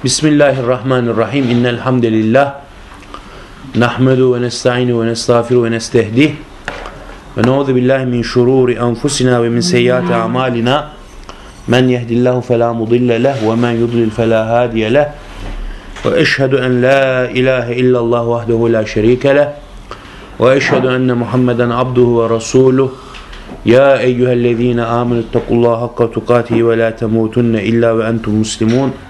بسم الله الرحمن الرحيم إن الحمد لله نحمد ونستعين ونستغفر ونستهديه ونعوذ بالله من شرور أنفسنا ومن سيئات أعمالنا من يهدي الله فلا مضل له ومن يضلل فلا هادي له وأشهد أن لا إله إلا الله وحده لا شريك له وأشهد أن محمدا عبده ورسوله يا أيها الذين آمنوا اتقوا الله حق تقاته ولا تموتن إلا وأنتم مسلمون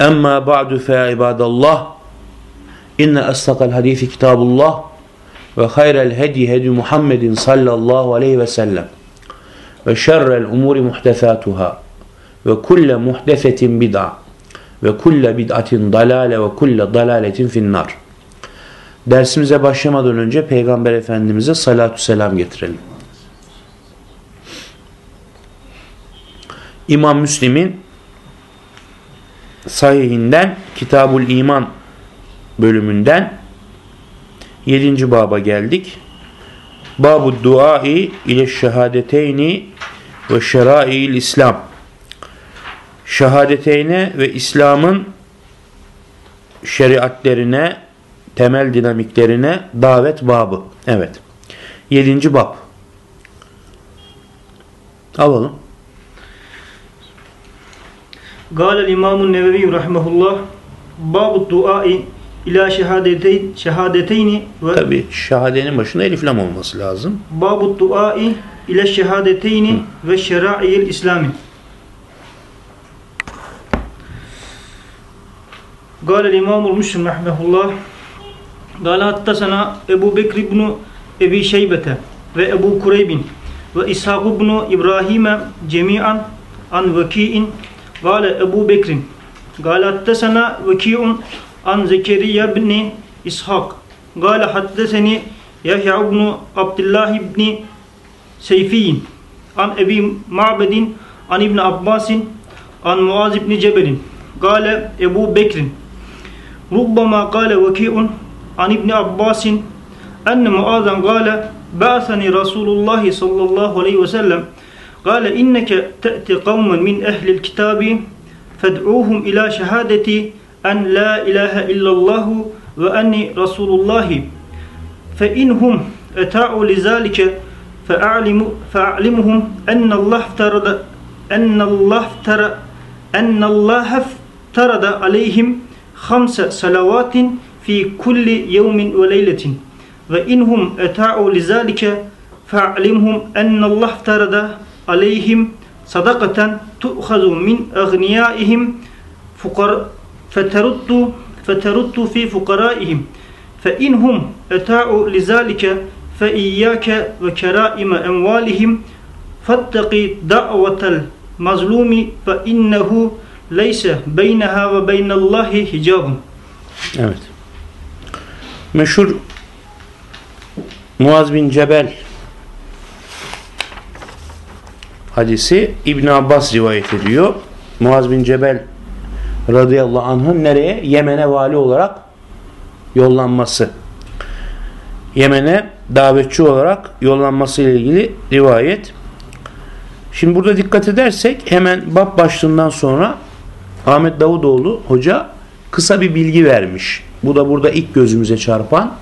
Emma ba'du fe ya ibadallah inne astakal hadithi kitabullah ve hayrel hedi hedi Muhammedin sallallahu aleyhi ve sellem ve şerrel umuri muhtefatuhâ ve kulle muhtefetin bid'a ve kulle bid'atin dalale ve kulle dalaletin finnar. Dersimize başlamadan önce Peygamber Efendimiz'e salatü selam getirelim. İmam Müslim'in sahihinden Kitabul İman bölümünden 7. baba geldik. Babu duai ile şehadeteyni ve şerai'il İslam. Şehadeteyne ve İslam'ın şeriatlerine, temel dinamiklerine davet babı. Evet. 7. bab. Alalım. Gâlel İmamun Nevevi rahimehullah babu dua ila şehadetey şehadeteyni ve Tabi şehadenin başına elif lam olması lazım. Babu dua ile şehadeteyni ve şerai'il İslami. Gâlel İmamul Müslim rahimehullah Gâle hattasana Ebu Bekr ibn Ebi Şeybete ve Ebu Kureybin ve İshak ibn İbrahim'e cemi'an an vaki'in Gale Ebu Bekrin. Gale haddesena veki'un an Zekeriya bin İshak. Gale haddeseni Yahya ibn Abdullah ibn Seyfiyin. An Ebi Ma'bedin an İbn Abbasin an Muaz ibn Cebelin. Gale Ebu Bekrin. Rubbama gale veki'un an İbn Abbasin enne Muaz'dan gale Ba'sani Resulullah sallallahu aleyhi ve sellem قال إنك تأتي قوما من أهل الكتاب فادعوهم إلى شهادة أن لا إله إلا الله وأني رسول الله. فإنهم أتاعوا لذلك فأعلم فأعلمهم أن الله افترض أن الله افترض أن الله افترض عليهم خمس صلوات في كل يوم وليلة. وإنهم أتاعوا لذلك فأعلمهم أن الله افترض عليهم صدقة تؤخذ من أغنيائهم فقر فترد فترد في فقرائهم. فإنهم أتاعوا لذلك فإياك وكرائم أموالهم. فاتقي دعوة المظلوم فإنه ليس بينها وبين الله حجاب. Evet. Meşhur Muaz bin Cebel hadisi İbn Abbas rivayet ediyor. Muaz bin Cebel radıyallahu anh'ın nereye? Yemen'e vali olarak yollanması. Yemen'e davetçi olarak yollanması ile ilgili rivayet. Şimdi burada dikkat edersek hemen bab başlığından sonra Ahmet Davutoğlu hoca kısa bir bilgi vermiş. Bu da burada ilk gözümüze çarpan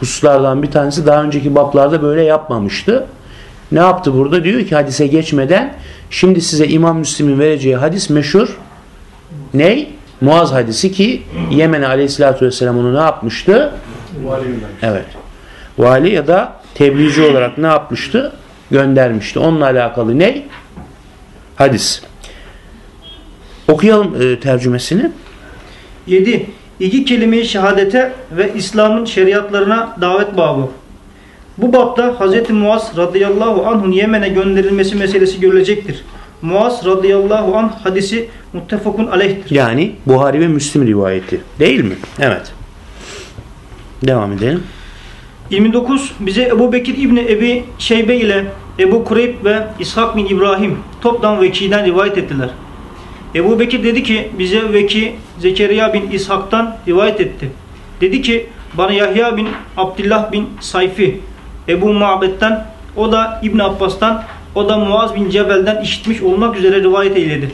hususlardan bir tanesi. Daha önceki bablarda böyle yapmamıştı. Ne yaptı burada? Diyor ki hadise geçmeden şimdi size İmam Müslim'in vereceği hadis meşhur ney? Muaz hadisi ki Yemen'e aleyhissalatü vesselam onu ne yapmıştı? Evet. Vali ya da tebliğci olarak ne yapmıştı? Göndermişti. Onunla alakalı ne? Hadis. Okuyalım e, tercümesini. 7. İki kelime-i şehadete ve İslam'ın şeriatlarına davet babı. Bu bapta Hz. Muaz radıyallahu anh'un Yemen'e gönderilmesi meselesi görülecektir. Muaz radıyallahu an hadisi muttefakun aleyhtir. Yani Buhari ve Müslim rivayeti. Değil mi? Evet. Devam edelim. 29 bize Ebu Bekir İbni Ebi Şeybe ile Ebu Kureyb ve İshak bin İbrahim toptan Veki'den rivayet ettiler. Ebu Bekir dedi ki bize Veki Zekeriya bin İshak'tan rivayet etti. Dedi ki bana Yahya bin Abdullah bin Sayfi Ebu Ma'bet'ten o da İbn Abbas'tan o da Muaz bin Cebel'den işitmiş olmak üzere rivayet eyledi.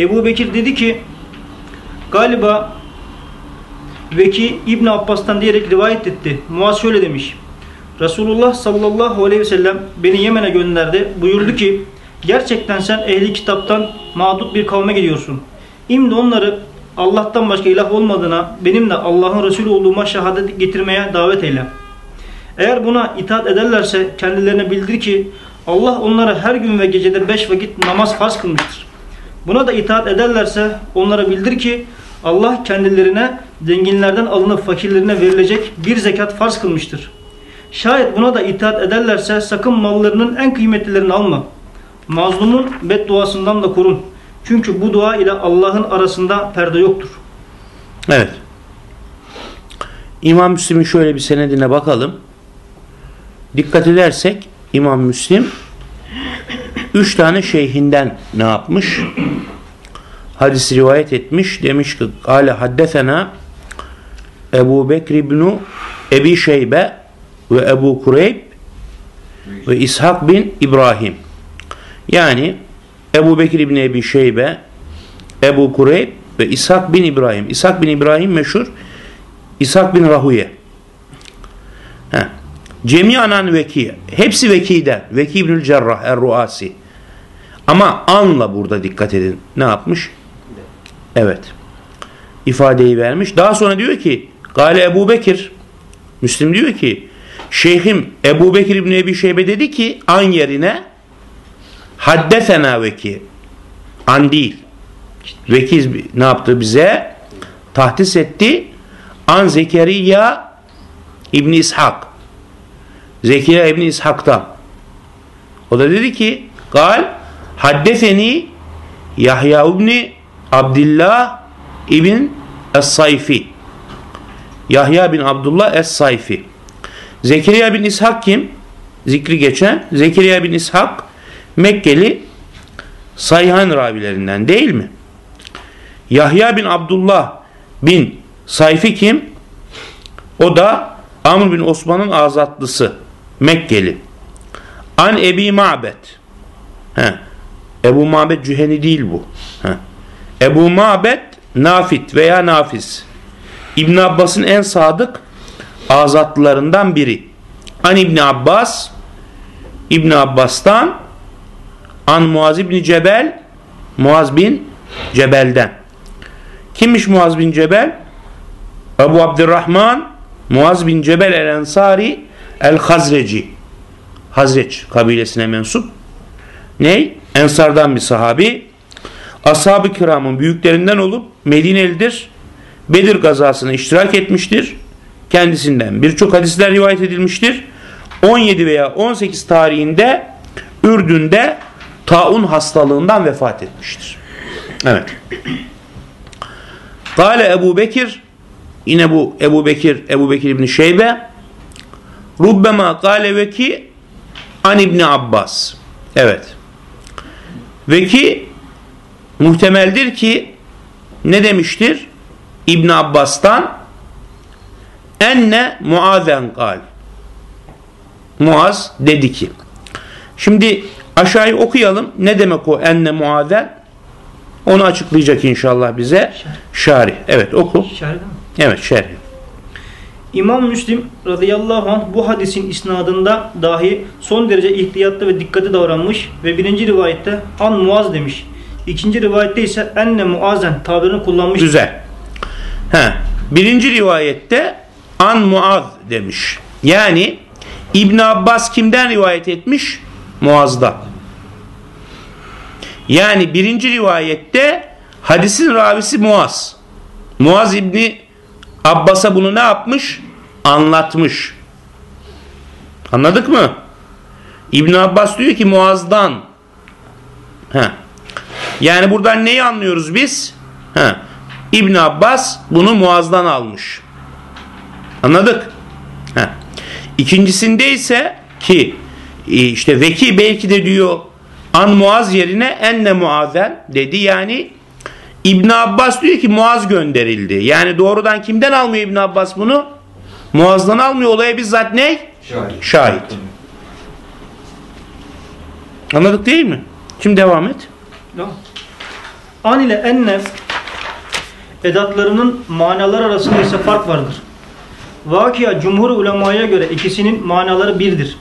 Ebu Bekir dedi ki galiba Veki İbn Abbas'tan diyerek rivayet etti. Muaz şöyle demiş. Resulullah sallallahu aleyhi ve sellem beni Yemen'e gönderdi. Buyurdu ki gerçekten sen ehli kitaptan mağdut bir kavme gidiyorsun. İmdi onları Allah'tan başka ilah olmadığına benim de Allah'ın Resulü olduğuma şehadet getirmeye davet eyle. Eğer buna itaat ederlerse kendilerine bildir ki Allah onlara her gün ve gecede beş vakit namaz farz kılmıştır. Buna da itaat ederlerse onlara bildir ki Allah kendilerine zenginlerden alınıp fakirlerine verilecek bir zekat farz kılmıştır. Şayet buna da itaat ederlerse sakın mallarının en kıymetlilerini alma. Mazlumun bedduasından da korun. Çünkü bu dua ile Allah'ın arasında perde yoktur. Evet. İmam Müslim'in şöyle bir senedine bakalım. Dikkat edersek İmam Müslim üç tane şeyhinden ne yapmış? Hadisi rivayet etmiş. Demiş ki Kale haddesena Ebu Bekir İbnu Ebi Şeybe ve Ebu Kureyb ve İshak bin İbrahim. Yani Ebu Bekir İbni Ebi Şeybe, Ebu Kureyb ve İshak bin İbrahim. İshak bin İbrahim meşhur. İshak bin Rahuye. He. Cemiyanan veki. Hepsi vekiden. Veki İbnül Cerrah Er-Ruasi. Ama anla burada dikkat edin. Ne yapmış? Evet. İfadeyi vermiş. Daha sonra diyor ki Gale Ebu Bekir Müslim diyor ki Şeyhim Ebu Bekir İbni Ebi Şeybe dedi ki an yerine haddesena veki an değil. Veki ne yaptı bize? Tahdis etti. An Zekeriya İbni İshak. Zekeriya İbni İshak'tan. O da dedi ki gal haddeseni Yahya İbni Abdullah İbn Es-Sayfi. Yahya bin Abdullah Es-Sayfi. Zekeriya bin İshak kim? Zikri geçen. Zekeriya bin İshak Mekkeli sayhan ravilerinden değil mi? Yahya bin Abdullah bin Sayfi kim? O da Amr bin Osman'ın azatlısı. Mekkeli. An Ebi Ma'bet. He. Ebu Ma'bet Cüheni değil bu. He. Ebu Ma'bet Nafit veya Nafiz. İbn Abbas'ın en sadık azatlılarından biri. An İbn Abbas İbn Abbas'tan An Muaz İbni Cebel Muaz bin Cebel'den. Kimmiş Muaz bin Cebel? Ebu Abdurrahman Muaz bin Cebel el Ensari el Hazreci. Hazreç kabilesine mensup. Ney? Ensardan bir sahabi. Ashab-ı kiramın büyüklerinden olup Medinelidir. Bedir gazasına iştirak etmiştir. Kendisinden birçok hadisler rivayet edilmiştir. 17 veya 18 tarihinde Ürdün'de taun hastalığından vefat etmiştir. Evet. Kale Ebu Bekir yine bu Ebu Bekir Ebu Bekir İbni Şeybe Rubbema kale veki an İbni Abbas. Evet. Veki muhtemeldir ki ne demiştir? İbn Abbas'tan enne muazen kal. Muaz dedi ki. Şimdi aşağıyı okuyalım. Ne demek o enne muazen? Onu açıklayacak inşallah bize. Şarih. Evet oku. Şerh mi? Evet şerh. İmam Müslim radıyallahu anh bu hadisin isnadında dahi son derece ihtiyatlı ve dikkatli davranmış ve birinci rivayette an muaz demiş. İkinci rivayette ise enne muazen tabirini kullanmış. Güzel. Ha, birinci rivayette an Muaz demiş. Yani İbn Abbas kimden rivayet etmiş? Muaz'da. Yani birinci rivayette hadisin ravisi Muaz. Muaz İbni Abbas'a bunu ne yapmış? Anlatmış. Anladık mı? İbn Abbas diyor ki Muaz'dan. Ha. Yani buradan neyi anlıyoruz biz? Ha. İbn Abbas bunu Muaz'dan almış. Anladık? Ha. İkincisinde ise ki e, işte Veki belki de diyor an Muaz yerine enne Muazen dedi yani İbn Abbas diyor ki Muaz gönderildi. Yani doğrudan kimden almıyor İbn Abbas bunu? Muaz'dan almıyor. Olaya bizzat ne? Şahit. Şahit. Anladık değil mi? Şimdi devam et. An ile enne edatlarının manalar arasında ise fark vardır. Vakia cumhur ulemaya göre ikisinin manaları birdir.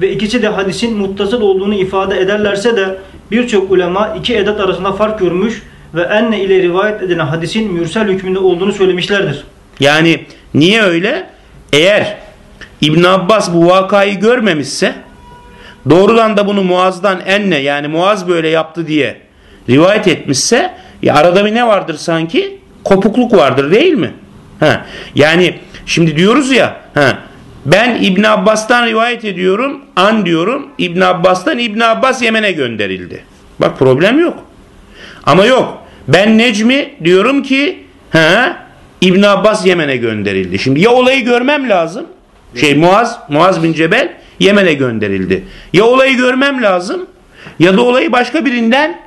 Ve ikisi de hadisin muttasıl olduğunu ifade ederlerse de birçok ulema iki edat arasında fark görmüş ve enne ile rivayet edilen hadisin mürsel hükmünde olduğunu söylemişlerdir. Yani niye öyle? Eğer İbn Abbas bu vakayı görmemişse doğrudan da bunu Muaz'dan enne yani Muaz böyle yaptı diye rivayet etmişse ya arada bir ne vardır sanki? Kopukluk vardır değil mi? Ha. Yani şimdi diyoruz ya ha, ben İbn Abbas'tan rivayet ediyorum an diyorum İbn Abbas'tan İbn Abbas Yemen'e gönderildi. Bak problem yok. Ama yok. Ben Necmi diyorum ki ha, İbn Abbas Yemen'e gönderildi. Şimdi ya olayı görmem lazım. Şey Muaz, Muaz bin Cebel Yemen'e gönderildi. Ya olayı görmem lazım ya da olayı başka birinden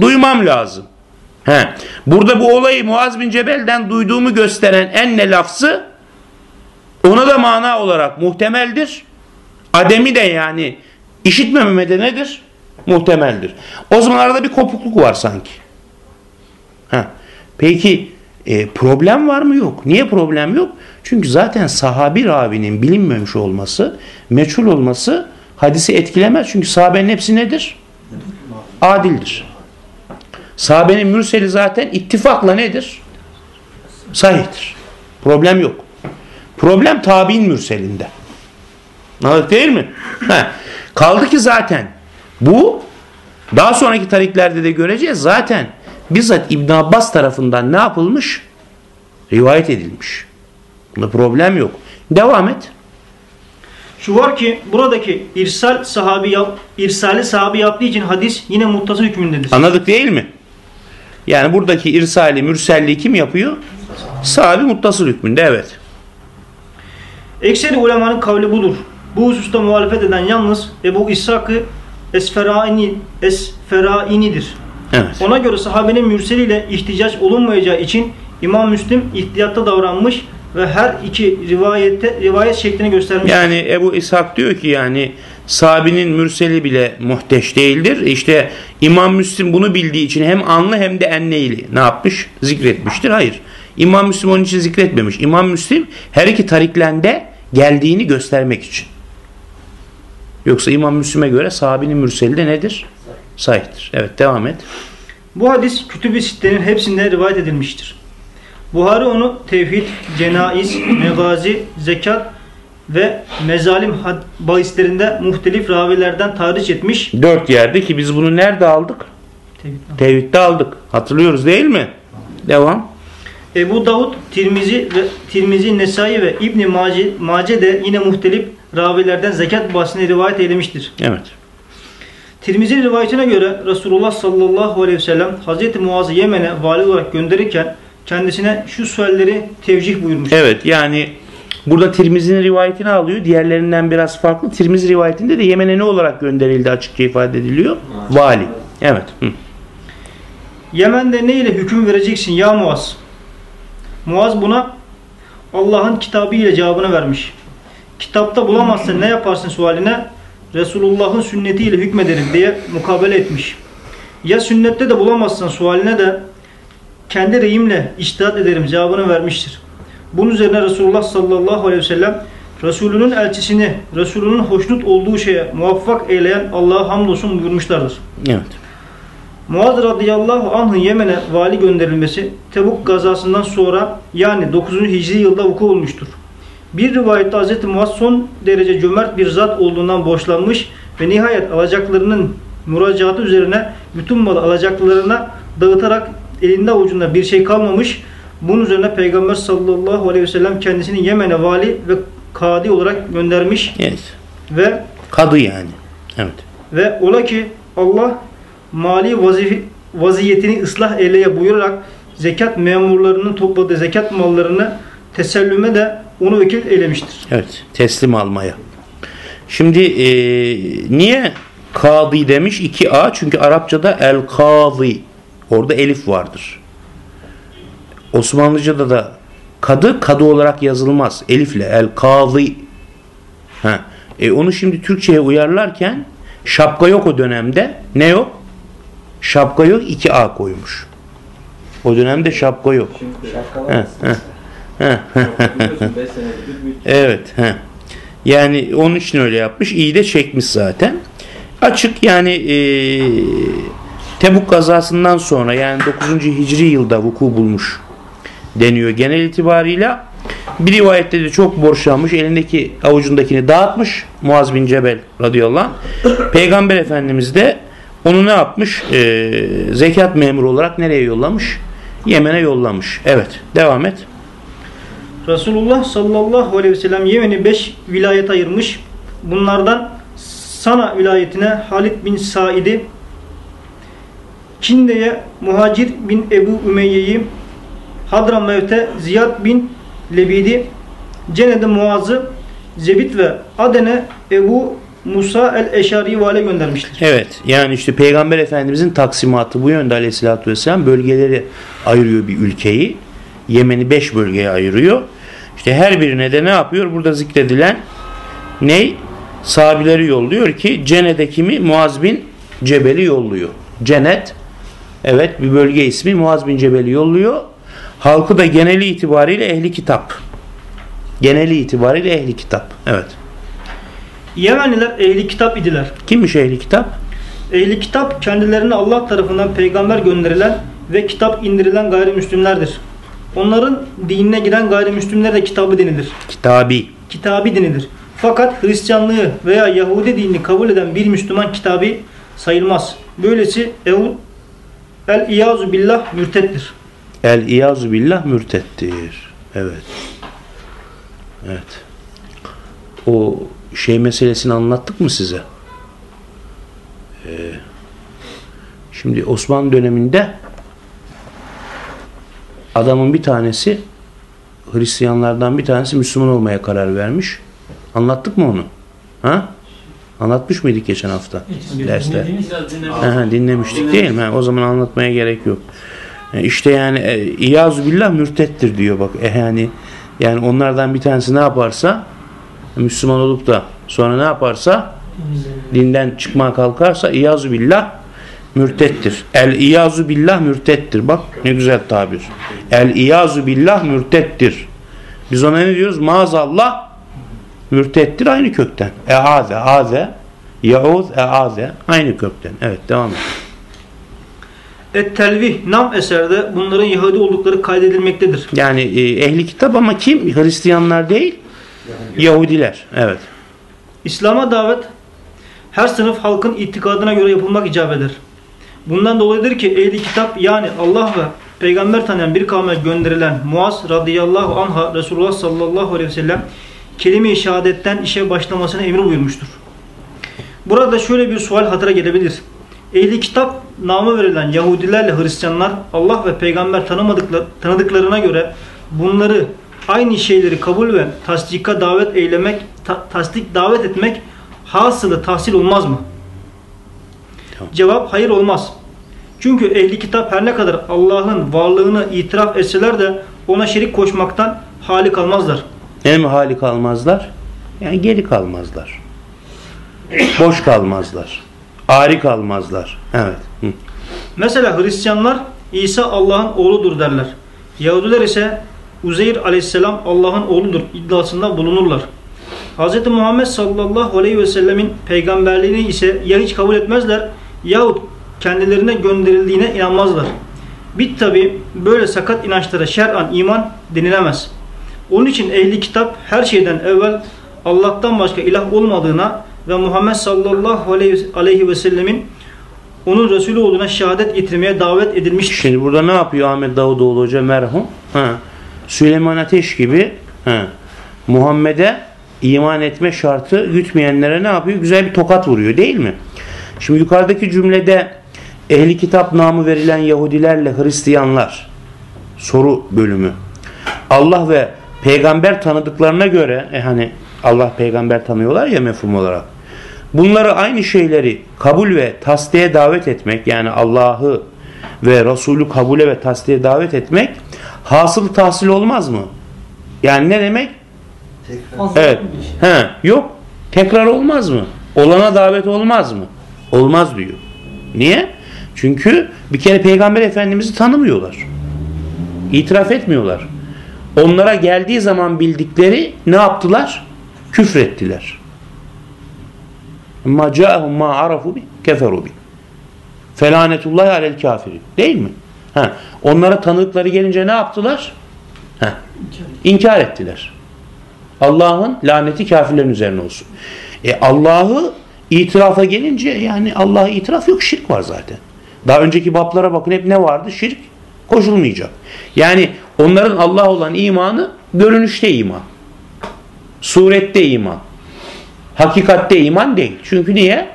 duymam lazım. He. Burada bu olayı Muaz bin Cebel'den duyduğumu gösteren enne lafzı ona da mana olarak muhtemeldir. Ademi de yani işitmememe de nedir? Muhtemeldir. O zaman arada bir kopukluk var sanki. Ha. Peki e, problem var mı? Yok. Niye problem yok? Çünkü zaten sahabi ravinin bilinmemiş olması, meçhul olması hadisi etkilemez. Çünkü sahabenin hepsi nedir? Adildir. Sahabenin mürseli zaten ittifakla nedir? Sahihtir. Problem yok. Problem tabi'in mürselinde. Anladık değil mi? Kaldı ki zaten bu daha sonraki tariklerde de göreceğiz zaten bizzat İbn Abbas tarafından ne yapılmış? Rivayet edilmiş. Bunda problem yok. Devam et. Şu var ki buradaki irsal sahabi yap, irsali sahabi yaptığı için hadis yine muttasıl hükmündedir. Anladık değil mi? Yani buradaki irsali, mürselliği kim yapıyor? Sahabi muttasıl hükmünde evet. Ekseri ulemanın kavli budur. Bu hususta muhalefet eden yalnız Ebu İshak-ı Esferaini, Esferaini'dir. Evet. Ona göre sahabenin mürseliyle ihticaç olunmayacağı için İmam Müslim ihtiyatta davranmış ve her iki rivayette rivayet şeklini göstermiş. Yani Ebu İshak diyor ki yani sahabinin mürseli bile muhteş değildir. İşte İmam Müslim bunu bildiği için hem anlı hem de enneyli ne yapmış? Zikretmiştir. Hayır. İmam Müslim onun için zikretmemiş. İmam Müslim her iki tariklende geldiğini göstermek için. Yoksa İmam Müslim'e göre sahabinin mürseli de nedir? Sahihtir. Evet devam et. Bu hadis kütüb-i sittenin hepsinde rivayet edilmiştir. Buhari onu tevhid, cenaiz, megazi, zekat ve mezalim bahislerinde muhtelif ravilerden tarih etmiş. Dört yerde ki biz bunu nerede aldık? Tevhid. Tevhidde aldık. Hatırlıyoruz değil mi? Devam. Ebu Davud, Tirmizi ve Tirmizi, Nesai ve İbn Mace, Mace de yine muhtelif ravilerden zekat bahsini rivayet eylemiştir. Evet. Tirmizi'nin rivayetine göre Resulullah sallallahu aleyhi ve sellem Hazreti Muaz'ı Yemen'e vali olarak gönderirken kendisine şu sualleri tevcih buyurmuş. Evet yani burada Tirmizi'nin rivayetini alıyor. Diğerlerinden biraz farklı. Tirmizi rivayetinde de Yemen'e ne olarak gönderildi açıkça ifade ediliyor? Vali. Evet. Hı. Yemen'de ne ile hüküm vereceksin ya Muaz? Muaz buna Allah'ın kitabı ile cevabını vermiş. Kitapta bulamazsan ne yaparsın sualine Resulullah'ın sünnetiyle hükmederim diye mukabele etmiş. Ya sünnette de bulamazsan sualine de kendi reyimle iştihat ederim cevabını vermiştir. Bunun üzerine Resulullah sallallahu aleyhi ve sellem Resulünün elçisini, Resulünün hoşnut olduğu şeye muvaffak eyleyen Allah'a hamdolsun buyurmuşlardır. Evet. Muaz radıyallahu anh'ın Yemen'e vali gönderilmesi Tebuk gazasından sonra yani 9. Hicri yılda vuku olmuştur. Bir rivayette Hz. Muaz son derece cömert bir zat olduğundan borçlanmış ve nihayet alacaklarının müracaatı üzerine bütün malı alacaklarına dağıtarak elinde avucunda bir şey kalmamış. Bunun üzerine Peygamber sallallahu aleyhi ve sellem kendisini Yemen'e vali ve kadi olarak göndermiş Evet. ve Kadı yani. Evet. ve ola ki Allah mali vazife, vaziyetini ıslah eyleye buyurarak zekat memurlarının topladığı zekat mallarını tesellüme de onu vekil eylemiştir. Evet, teslim almaya. Şimdi e, niye kadı demiş 2a? Çünkü Arapçada el kadı. Orada elif vardır. Osmanlıca'da da kadı kadı olarak yazılmaz. Elifle el kadı. Ha. E onu şimdi Türkçe'ye uyarlarken şapka yok o dönemde. Ne yok? Şapka yok 2a koymuş. O dönemde şapka yok. Şapka var. heh. Heh, Evet. He. Yani onun için öyle yapmış. İyi de çekmiş zaten. Açık yani e, Tebuk kazasından sonra yani 9. Hicri yılda vuku bulmuş deniyor genel itibarıyla. Bir rivayette de çok borçlanmış. Elindeki avucundakini dağıtmış. Muaz bin Cebel radıyallahu anh. Peygamber Efendimiz de onu ne yapmış? E, zekat memuru olarak nereye yollamış? Yemen'e yollamış. Evet. Devam et. Resulullah sallallahu aleyhi ve sellem Yemen'i 5 vilayet ayırmış. Bunlardan Sana vilayetine Halid bin Said'i, Kinde'ye Muhacir bin Ebu Ümeyye'yi, Hadramevt'e Ziyad bin Lebid'i, Cene'de Muaz'ı, Zebit ve Aden'e Ebu Musa el-Eşari'yi vale göndermiştir. Evet yani işte Peygamber Efendimizin taksimatı bu yönde aleyhissalatü vesselam bölgeleri ayırıyor bir ülkeyi. Yemen'i 5 bölgeye ayırıyor. İşte her birine de ne yapıyor? Burada zikredilen ney? Sahabileri yolluyor ki Cenet'e kimi? Muaz bin Cebel'i yolluyor. Cennet evet bir bölge ismi Muaz bin Cebel'i yolluyor. Halkı da geneli itibariyle ehli kitap. Geneli itibariyle ehli kitap. Evet. Yemenliler ehli kitap idiler. Kimmiş ehli kitap? Ehli kitap kendilerine Allah tarafından peygamber gönderilen ve kitap indirilen gayrimüslimlerdir. Onların dinine giren gayrimüslimlere de kitabı denilir. Kitabi. Kitabi denilir. Fakat Hristiyanlığı veya Yahudi dinini kabul eden bir Müslüman kitabi sayılmaz. Böylesi Ehud el-İyazu billah mürtettir. El iyazu billah mürtettir. Evet. Evet. O şey meselesini anlattık mı size? Ee, şimdi Osmanlı döneminde adamın bir tanesi Hristiyanlardan bir tanesi Müslüman olmaya karar vermiş. Anlattık mı onu? Ha? Anlatmış mıydık geçen hafta derste? Biraz dinlemek. Aha, dinlemiştik değil mi? Ha, o zaman anlatmaya gerek yok. E, İşte yani e, İyazu billah mürtettir diyor bak. E, yani yani onlardan bir tanesi ne yaparsa Müslüman olup da sonra ne yaparsa dinden çıkmaya kalkarsa İyazu billah mürtettir. El İyazu billah mürtettir. Bak ne güzel tabir. El İyazu billah mürtettir. Biz ona ne diyoruz? Maazallah mürtettir aynı kökten. Eaze, aze, yauz, eaze aynı kökten. Evet devam et. Et-Telvih nam eserde bunların Yahudi oldukları kaydedilmektedir. Yani e, ehli kitap ama kim? Hristiyanlar değil. Yahudiler. Evet. İslam'a davet her sınıf halkın itikadına göre yapılmak icap eder. Bundan dolayıdır ki ehli kitap yani Allah ve peygamber tanıyan bir kavme gönderilen Muaz radıyallahu anha Resulullah sallallahu aleyhi ve sellem kelime-i şehadetten işe başlamasını emir buyurmuştur. Burada şöyle bir sual hatıra gelebilir. Ehli kitap namı verilen Yahudilerle Hristiyanlar Allah ve peygamber tanımadıkları, tanıdıklarına göre bunları aynı şeyleri kabul ve tasdika davet eylemek, ta- tasdik davet etmek hasılı tahsil olmaz mı? Tamam. Cevap hayır olmaz. Çünkü ehli kitap her ne kadar Allah'ın varlığını itiraf etseler de ona şerik koşmaktan hali kalmazlar. Ne mi hali kalmazlar? Yani geri kalmazlar. Boş kalmazlar. Ari kalmazlar. Evet. Hı. Mesela Hristiyanlar İsa Allah'ın oğludur derler. Yahudiler ise Uzeyr aleyhisselam Allah'ın oğludur iddiasında bulunurlar. Hz. Muhammed sallallahu aleyhi ve sellemin peygamberliğini ise ya hiç kabul etmezler yahut kendilerine gönderildiğine inanmazlar. Bit tabi böyle sakat inançlara şer'an iman denilemez. Onun için ehli kitap her şeyden evvel Allah'tan başka ilah olmadığına ve Muhammed sallallahu aleyhi ve sellemin onun Resulü olduğuna şehadet getirmeye davet edilmiştir. Şimdi burada ne yapıyor Ahmet Davutoğlu Hoca merhum? Ha. Süleyman Ateş gibi ha. Muhammed'e iman etme şartı gütmeyenlere ne yapıyor? Güzel bir tokat vuruyor değil mi? Şimdi yukarıdaki cümlede ehli kitap namı verilen Yahudilerle Hristiyanlar soru bölümü. Allah ve peygamber tanıdıklarına göre e hani Allah peygamber tanıyorlar ya mefhum olarak. Bunları aynı şeyleri kabul ve tasdiye davet etmek yani Allah'ı ve Resulü kabule ve tasdiye davet etmek hasıl tahsil olmaz mı? Yani ne demek? Evet. He, yok. Tekrar olmaz mı? Olana davet olmaz mı? Olmaz diyor. Niye? Çünkü bir kere Peygamber Efendimiz'i tanımıyorlar. İtiraf etmiyorlar. Onlara geldiği zaman bildikleri ne yaptılar? Küfrettiler. Ma ca'ahum ma arafu bi keferu bi. Felanetullahi alel kafirin. Değil mi? Ha. Onlara tanıkları gelince ne yaptılar? Ha. İnkar ettiler. Allah'ın laneti kafirlerin üzerine olsun. E Allah'ı itirafa gelince yani Allah'a itiraf yok şirk var zaten. Daha önceki bablara bakın hep ne vardı? Şirk koşulmayacak. Yani onların Allah olan imanı görünüşte iman. Surette iman. Hakikatte iman değil. Çünkü niye?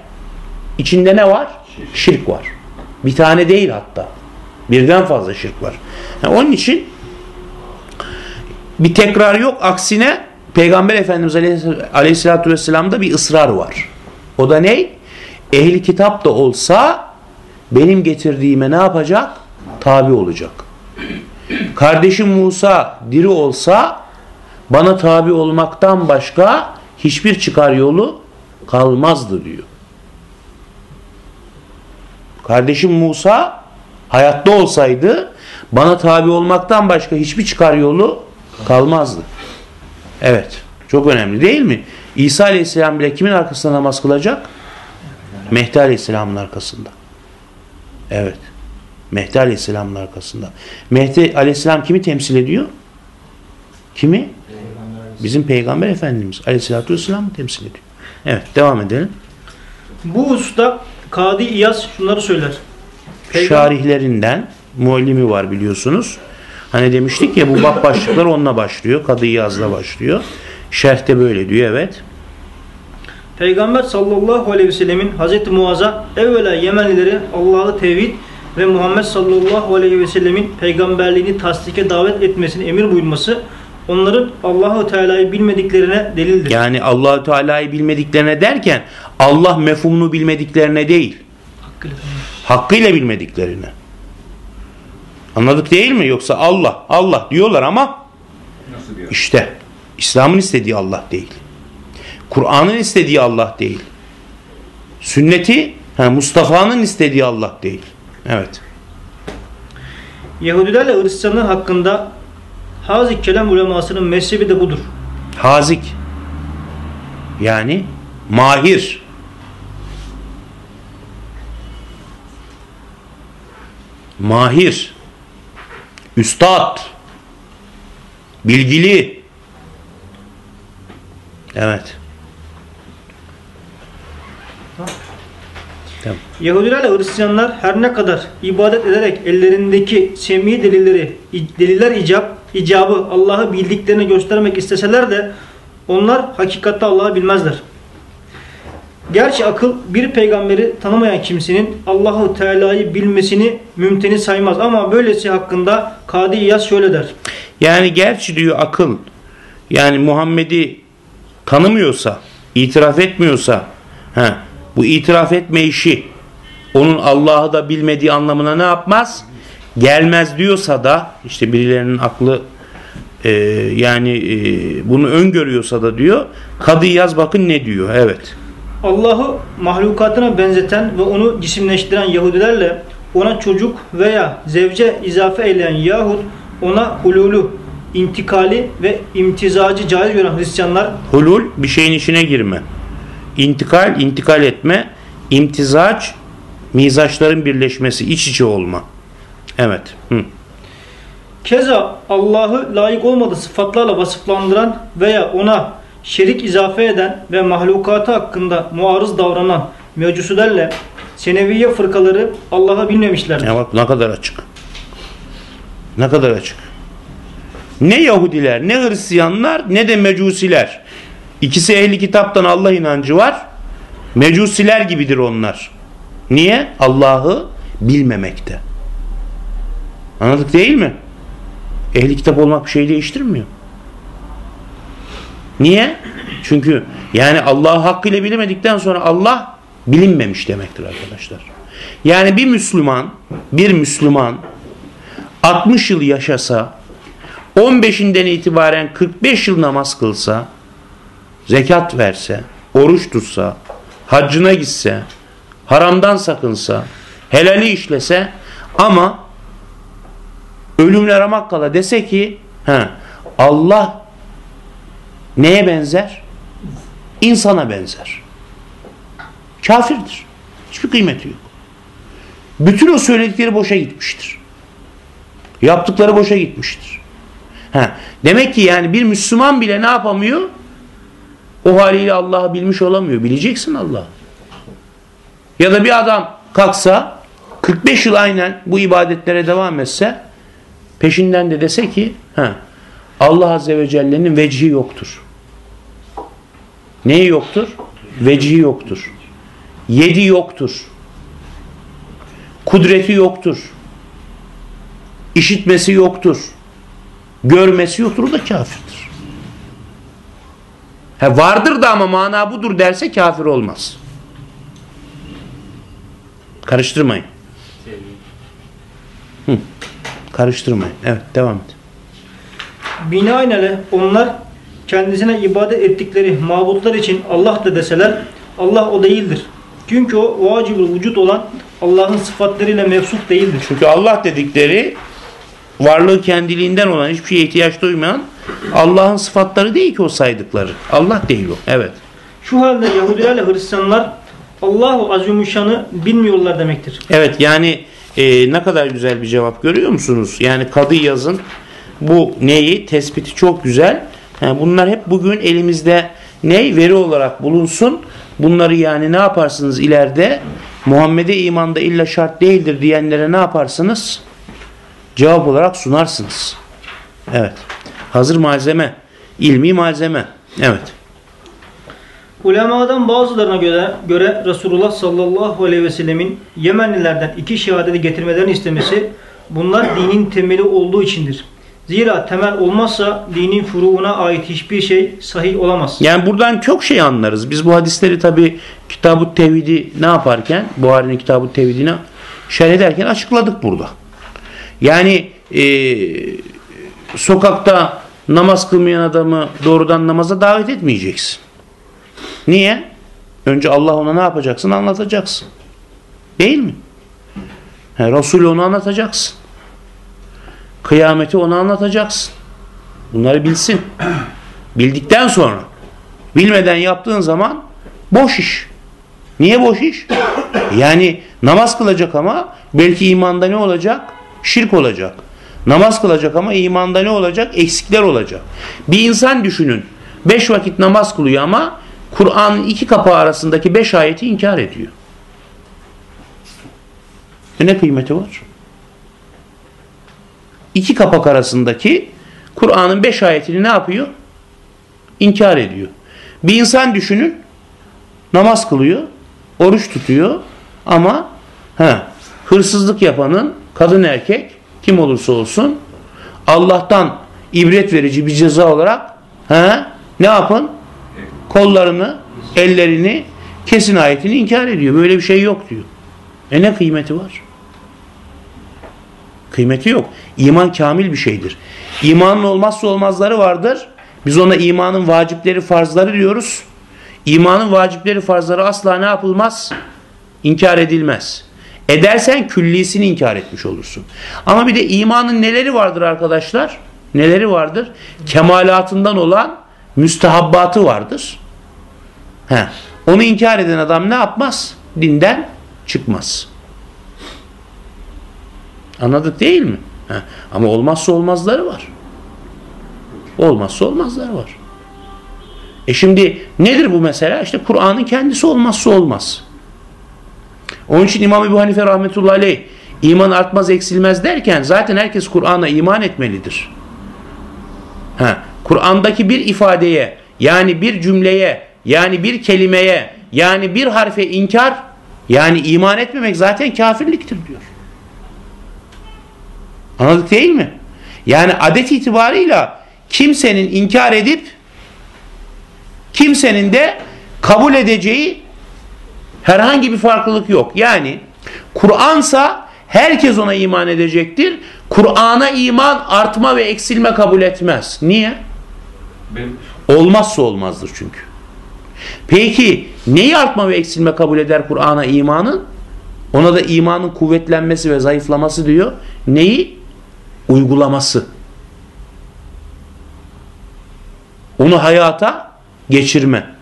İçinde ne var? Şirk var. Bir tane değil hatta. Birden fazla şirk var. Yani onun için bir tekrar yok. Aksine Peygamber Efendimiz Aleyhisselatü Vesselam'da bir ısrar var. O da ne? Ehli kitap da olsa benim getirdiğime ne yapacak? Tabi olacak. Kardeşim Musa diri olsa bana tabi olmaktan başka hiçbir çıkar yolu kalmazdı diyor. Kardeşim Musa hayatta olsaydı bana tabi olmaktan başka hiçbir çıkar yolu kalmazdı. Evet. Çok önemli değil mi? İsa Aleyhisselam bile kimin arkasında namaz kılacak? Mehdi Aleyhisselam'ın arkasında. Evet. Mehdi Aleyhisselam'ın arkasında. Mehdi Aleyhisselam kimi temsil ediyor? Kimi? Bizim Peygamber Efendimiz Aleyhisselatü Vesselam'ı temsil ediyor. Evet. Devam edelim. Bu hususta Kadi İyaz şunları söyler. Peygamber- Şarihlerinden muallimi var biliyorsunuz. Hani demiştik ya bu bab başlıklar onunla başlıyor. Kadı yazla başlıyor. Şerhte böyle diyor evet. Peygamber sallallahu aleyhi ve sellemin Hazreti Muaz'a evvela Yemenlileri Allah'ı tevhid ve Muhammed sallallahu aleyhi ve sellemin peygamberliğini tasdike davet etmesini emir buyurması onların Allahu Teala'yı bilmediklerine delildir. Yani Allahü Teala'yı bilmediklerine derken Allah mefhumunu bilmediklerine değil. Hakkıyla. Hakkıyla bilmediklerine. Anladık değil mi? Yoksa Allah, Allah diyorlar ama Nasıl bir işte İslam'ın istediği Allah değil. Kur'an'ın istediği Allah değil. Sünneti Mustafa'nın istediği Allah değil. Evet. Yahudilerle Hristiyanlar hakkında Hazik kelam ulemasının mezhebi de budur. Hazik. Yani mahir. Mahir. Üstad. Bilgili. Evet. Yahudilerle Hristiyanlar her ne kadar ibadet ederek ellerindeki sem'i delilleri, deliller icap, icabı Allah'ı bildiklerini göstermek isteseler de onlar hakikatte Allah'ı bilmezler. Gerçi akıl bir peygamberi tanımayan kimsenin Allahu Teala'yı bilmesini mümteni saymaz ama böylesi hakkında Kadi İyaz şöyle der. Yani gerçi diyor akıl yani Muhammed'i tanımıyorsa, itiraf etmiyorsa he, bu itiraf etme işi onun Allah'ı da bilmediği anlamına ne yapmaz? Gelmez diyorsa da işte birilerinin aklı e, yani e, bunu öngörüyorsa da diyor Kadı yaz bakın ne diyor evet. Allah'ı mahlukatına benzeten ve onu cisimleştiren Yahudilerle ona çocuk veya zevce izafe eyleyen yahut ona hululu, intikali ve imtizacı caiz gören Hristiyanlar Hulul bir şeyin içine girme. İntikal, intikal etme. İmtizaç, mizaçların birleşmesi, iç içe olma. Evet. Hı. keza Allah'ı layık olmadığı sıfatlarla vasıflandıran veya ona şerik izafe eden ve mahlukatı hakkında muarız davranan mecusilerle Seneviye fırkaları Allah'ı bilmemişlerdir. Ya bak ne kadar açık. Ne kadar açık. Ne Yahudiler, ne Hristiyanlar, ne de Mecusiler. İkisi ehli kitaptan Allah inancı var. Mecusiler gibidir onlar. Niye? Allah'ı bilmemekte. Anladık değil mi? Ehli kitap olmak bir şey değiştirmiyor. Niye? Çünkü yani Allah'ı hakkıyla bilemedikten sonra Allah bilinmemiş demektir arkadaşlar. Yani bir Müslüman, bir Müslüman 60 yıl yaşasa, 15'inden itibaren 45 yıl namaz kılsa, zekat verse, oruç tutsa, haccına gitse, haramdan sakınsa, helali işlese ama ölümle ramak kala dese ki he, Allah neye benzer? İnsana benzer. Kafirdir. Hiçbir kıymeti yok. Bütün o söyledikleri boşa gitmiştir. Yaptıkları boşa gitmiştir. Ha, demek ki yani bir Müslüman bile ne yapamıyor? O haliyle Allah'ı bilmiş olamıyor. Bileceksin Allah'ı. Ya da bir adam kalksa 45 yıl aynen bu ibadetlere devam etse peşinden de dese ki ha, Allah Azze ve Celle'nin vecihi yoktur. Neyi yoktur? Vecihi yoktur. Yedi yoktur. Kudreti yoktur. İşitmesi yoktur. Görmesi yoktur. O da kafirdir. He vardır da ama mana budur derse kafir olmaz. Karıştırmayın. Hı. Karıştırmayın. Evet devam et. Binaenaleyh onlar kendisine ibadet ettikleri mabutlar için Allah da deseler Allah o değildir. Çünkü o vacibül vücut olan Allah'ın sıfatlarıyla mevsuf değildir. Çünkü Allah dedikleri varlığı kendiliğinden olan hiçbir şeye ihtiyaç duymayan Allah'ın sıfatları değil ki o saydıkları. Allah değil o. Evet. Şu halde Yahudilerle Hristiyanlar Allahu Azimüşşan'ı bilmiyorlar demektir. Evet yani e, ne kadar güzel bir cevap görüyor musunuz? Yani kadı yazın bu neyi tespiti çok güzel. Yani bunlar hep bugün elimizde ne veri olarak bulunsun. Bunları yani ne yaparsınız ileride Muhammed'e imanda illa şart değildir diyenlere ne yaparsınız? Cevap olarak sunarsınız. Evet. Hazır malzeme. ilmi malzeme. Evet. Ulemadan bazılarına göre, göre Resulullah sallallahu aleyhi ve sellemin Yemenlilerden iki şehadeti getirmelerini istemesi bunlar dinin temeli olduğu içindir. Zira temel olmazsa dinin furuuna ait hiçbir şey sahih olamaz. Yani buradan çok şey anlarız. Biz bu hadisleri tabi Kitab-ı Tevhid'i ne yaparken, Buhari'nin Kitab-ı Tevhid'ini şerh ederken açıkladık burada. Yani e, sokakta namaz kılmayan adamı doğrudan namaza davet etmeyeceksin. Niye? Önce Allah ona ne yapacaksın? Anlatacaksın. Değil mi? He, Resul onu anlatacaksın. Kıyameti ona anlatacaksın. Bunları bilsin. Bildikten sonra bilmeden yaptığın zaman boş iş. Niye boş iş? Yani namaz kılacak ama belki imanda ne olacak? Şirk olacak. Namaz kılacak ama imanda ne olacak? Eksikler olacak. Bir insan düşünün. Beş vakit namaz kılıyor ama Kur'an'ın iki kapağı arasındaki beş ayeti inkar ediyor. E ne kıymeti var? İki kapak arasındaki Kur'an'ın beş ayetini ne yapıyor? İnkar ediyor. Bir insan düşünün namaz kılıyor, oruç tutuyor ama he, hırsızlık yapanın kadın erkek kim olursa olsun Allah'tan ibret verici bir ceza olarak he, ne yapın? Kollarını, ellerini kesin ayetini inkar ediyor. Böyle bir şey yok diyor. E ne kıymeti var? Kıymeti yok. İman kamil bir şeydir. İmanın olmazsa olmazları vardır. Biz ona imanın vacipleri, farzları diyoruz. İmanın vacipleri, farzları asla ne yapılmaz? İnkar edilmez. Edersen küllisini inkar etmiş olursun. Ama bir de imanın neleri vardır arkadaşlar? Neleri vardır? Kemalatından olan müstehabbatı vardır. He. Onu inkar eden adam ne yapmaz? Dinden çıkmaz. Anladık değil mi? He. Ama olmazsa olmazları var. Olmazsa olmazları var. E şimdi nedir bu mesela? İşte Kur'an'ın kendisi olmazsa olmaz. Onun için İmam Ebu Hanife rahmetullahi aleyh iman artmaz eksilmez derken zaten herkes Kur'an'a iman etmelidir. Kur'an'daki bir ifadeye yani bir cümleye yani bir kelimeye yani bir harfe inkar yani iman etmemek zaten kafirliktir diyor. Anladık değil mi? Yani adet itibarıyla kimsenin inkar edip kimsenin de kabul edeceği herhangi bir farklılık yok. Yani Kur'ansa herkes ona iman edecektir. Kur'an'a iman artma ve eksilme kabul etmez. Niye? Olmazsa olmazdır çünkü. Peki neyi artma ve eksilme kabul eder Kur'an'a imanın? Ona da imanın kuvvetlenmesi ve zayıflaması diyor. Neyi? Uygulaması. Onu hayata geçirme.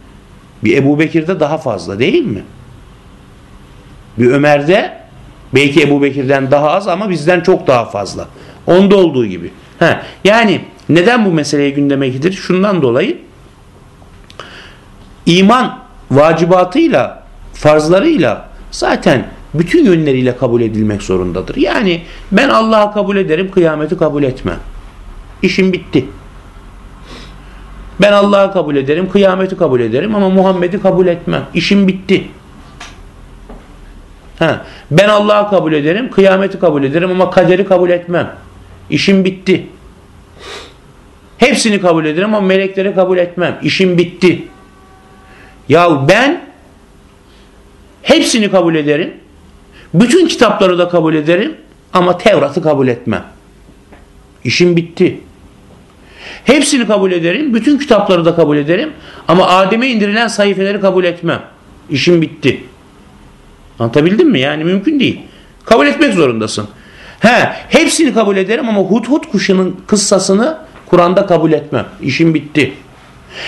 Bir Ebu Bekir'de daha fazla değil mi? Bir Ömer'de belki Ebu Bekir'den daha az ama bizden çok daha fazla. Onda olduğu gibi. He, yani neden bu meseleyi gündeme getirir? Şundan dolayı iman vacibatıyla, farzlarıyla zaten bütün yönleriyle kabul edilmek zorundadır. Yani ben Allah'ı kabul ederim, kıyameti kabul etmem. İşim bitti. Ben Allah'ı kabul ederim, kıyameti kabul ederim ama Muhammed'i kabul etmem. İşim bitti. Ha, ben Allah'ı kabul ederim, kıyameti kabul ederim ama kaderi kabul etmem. İşim bitti. Hepsini kabul ederim ama melekleri kabul etmem. İşim bitti. Ya ben hepsini kabul ederim. Bütün kitapları da kabul ederim ama Tevrat'ı kabul etmem. İşim bitti. Hepsini kabul ederim. Bütün kitapları da kabul ederim. Ama Adem'e indirilen sayfeleri kabul etmem. İşim bitti. Anlatabildim mi? Yani mümkün değil. Kabul etmek zorundasın. He, hepsini kabul ederim ama Hudhud kuşunun kıssasını Kur'an'da kabul etmem. İşim bitti.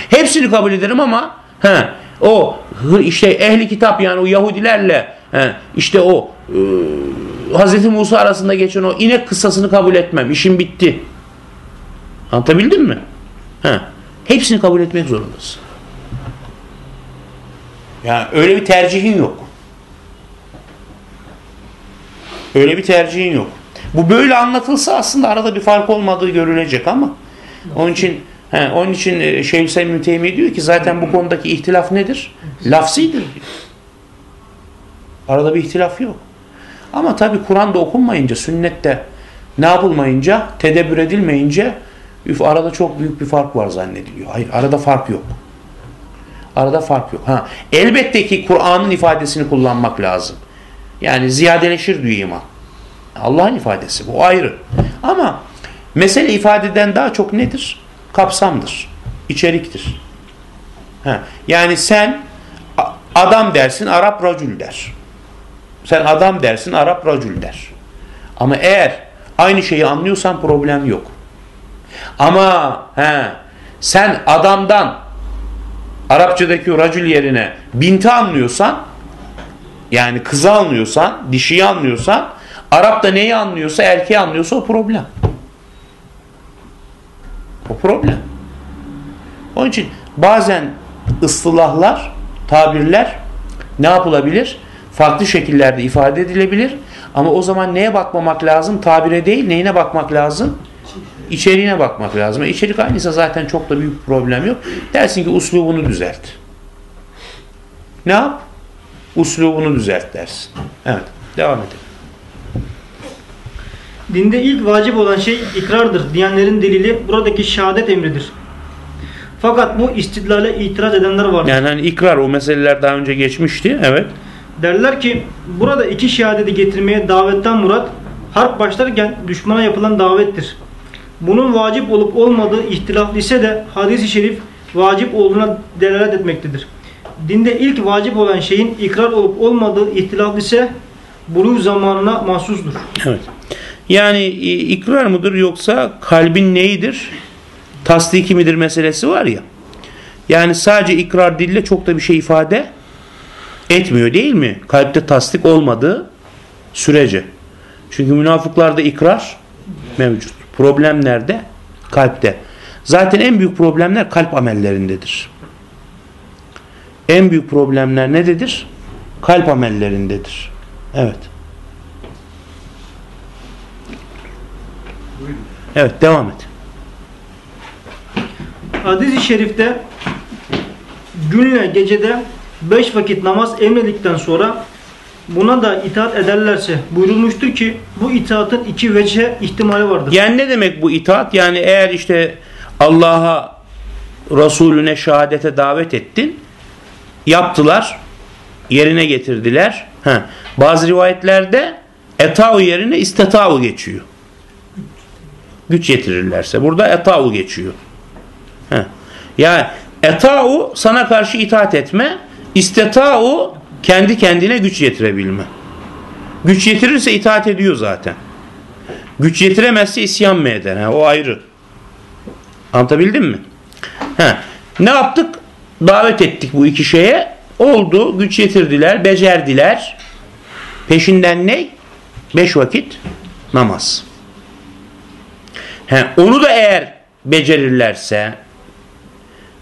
Hepsini kabul ederim ama he, o işte ehli kitap yani o Yahudilerle he, işte o e, Hz. Musa arasında geçen o inek kıssasını kabul etmem. İşim bitti. Anlatabildim mi? He. Hepsini kabul etmek zorundasın. Yani öyle bir tercihin yok. Öyle bir tercihin yok. Bu böyle anlatılsa aslında arada bir fark olmadığı görülecek ama onun için he, onun için e, Şeyhüseyin Müteymi diyor ki zaten bu konudaki ihtilaf nedir? Lafsidir. diyor. Arada bir ihtilaf yok. Ama tabi Kur'an'da okunmayınca, sünnette ne yapılmayınca, tedebbür edilmeyince üf, arada çok büyük bir fark var zannediliyor. Hayır, arada fark yok. Arada fark yok. Ha, elbette ki Kur'an'ın ifadesini kullanmak lazım. Yani ziyadeleşir diyor iman. Allah'ın ifadesi bu ayrı. Ama mesele ifadeden daha çok nedir? Kapsamdır. içeriktir. Ha, yani sen adam dersin Arap racül der. Sen adam dersin Arap racül der. Ama eğer aynı şeyi anlıyorsan problem yok. Ama he, sen adamdan Arapçadaki racül yerine binti anlıyorsan yani kızı anlıyorsan, dişiyi anlıyorsan Arap da neyi anlıyorsa, erkeği anlıyorsa o problem. O problem. Onun için bazen ıstılahlar, tabirler ne yapılabilir? Farklı şekillerde ifade edilebilir. Ama o zaman neye bakmamak lazım? Tabire değil, neyine bakmak lazım? İçeriğine bakmak lazım. E içerik aynıysa zaten çok da büyük problem yok. Dersin ki uslubunu düzelt. Ne yap? Uslubunu düzelt dersin. Evet. Devam edelim. Dinde ilk vacip olan şey ikrardır diyenlerin delili buradaki şehadet emridir. Fakat bu istidlale itiraz edenler var. Yani hani ikrar o meseleler daha önce geçmişti. Evet. Derler ki burada iki şehadeti getirmeye davetten murat harp başlarken düşmana yapılan davettir. Bunun vacip olup olmadığı ihtilaflı ise de hadis-i şerif vacip olduğuna delalet etmektedir. Dinde ilk vacip olan şeyin ikrar olup olmadığı ihtilaflı ise buluğ zamanına mahsustur. Evet. Yani e, ikrar mıdır yoksa kalbin neyidir? Tasdiki midir meselesi var ya. Yani sadece ikrar dille çok da bir şey ifade etmiyor değil mi? Kalpte tasdik olmadığı sürece. Çünkü münafıklarda ikrar mevcut. Problem nerede? Kalpte. Zaten en büyük problemler kalp amellerindedir. En büyük problemler nededir? Kalp amellerindedir. Evet. Evet devam et. Hadis-i şerifte günle gecede beş vakit namaz emredikten sonra buna da itaat ederlerse buyurulmuştur ki bu itaatın iki vece ihtimali vardır. Yani ne demek bu itaat? Yani eğer işte Allah'a Resulüne şehadete davet ettin yaptılar yerine getirdiler. Ha. Bazı rivayetlerde etau yerine istetau geçiyor. Güç yetirirlerse. Burada etau geçiyor. Ha. Yani etau sana karşı itaat etme istetau kendi kendine güç yetirebilme. Güç yetirirse itaat ediyor zaten. Güç yetiremezse isyan mı eder? Ha, o ayrı. Anlatabildim mi? Ha. Ne yaptık? Davet ettik bu iki şeye. Oldu. Güç yetirdiler. Becerdiler. Peşinden ne? Beş vakit namaz. He, onu da eğer becerirlerse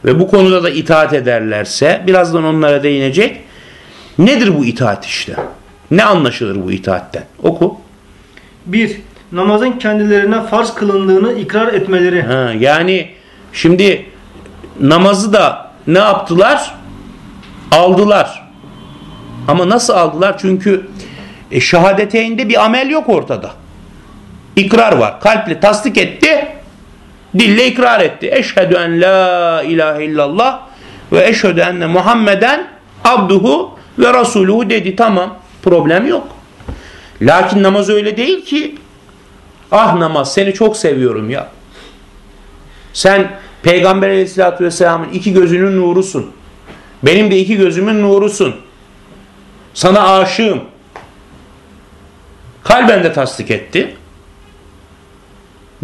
ve bu konuda da itaat ederlerse birazdan onlara değinecek. Nedir bu itaat işte? Ne anlaşılır bu itaatten? Oku. 1. Namazın kendilerine farz kılındığını ikrar etmeleri. Ha, yani şimdi namazı da ne yaptılar? Aldılar. Ama nasıl aldılar? Çünkü e, şehadeteyinde bir amel yok ortada. İkrar var. Kalple tasdik etti. Dille ikrar etti. Eşhedü en la ilahe illallah ve eşhedü enne Muhammeden abduhu ve rasuluhu dedi. Tamam. Problem yok. Lakin namaz öyle değil ki. Ah namaz seni çok seviyorum ya. Sen Peygamber aleyhissalatü vesselamın iki gözünün nurusun. Benim de iki gözümün nurusun. Sana aşığım. Kalben de tasdik etti.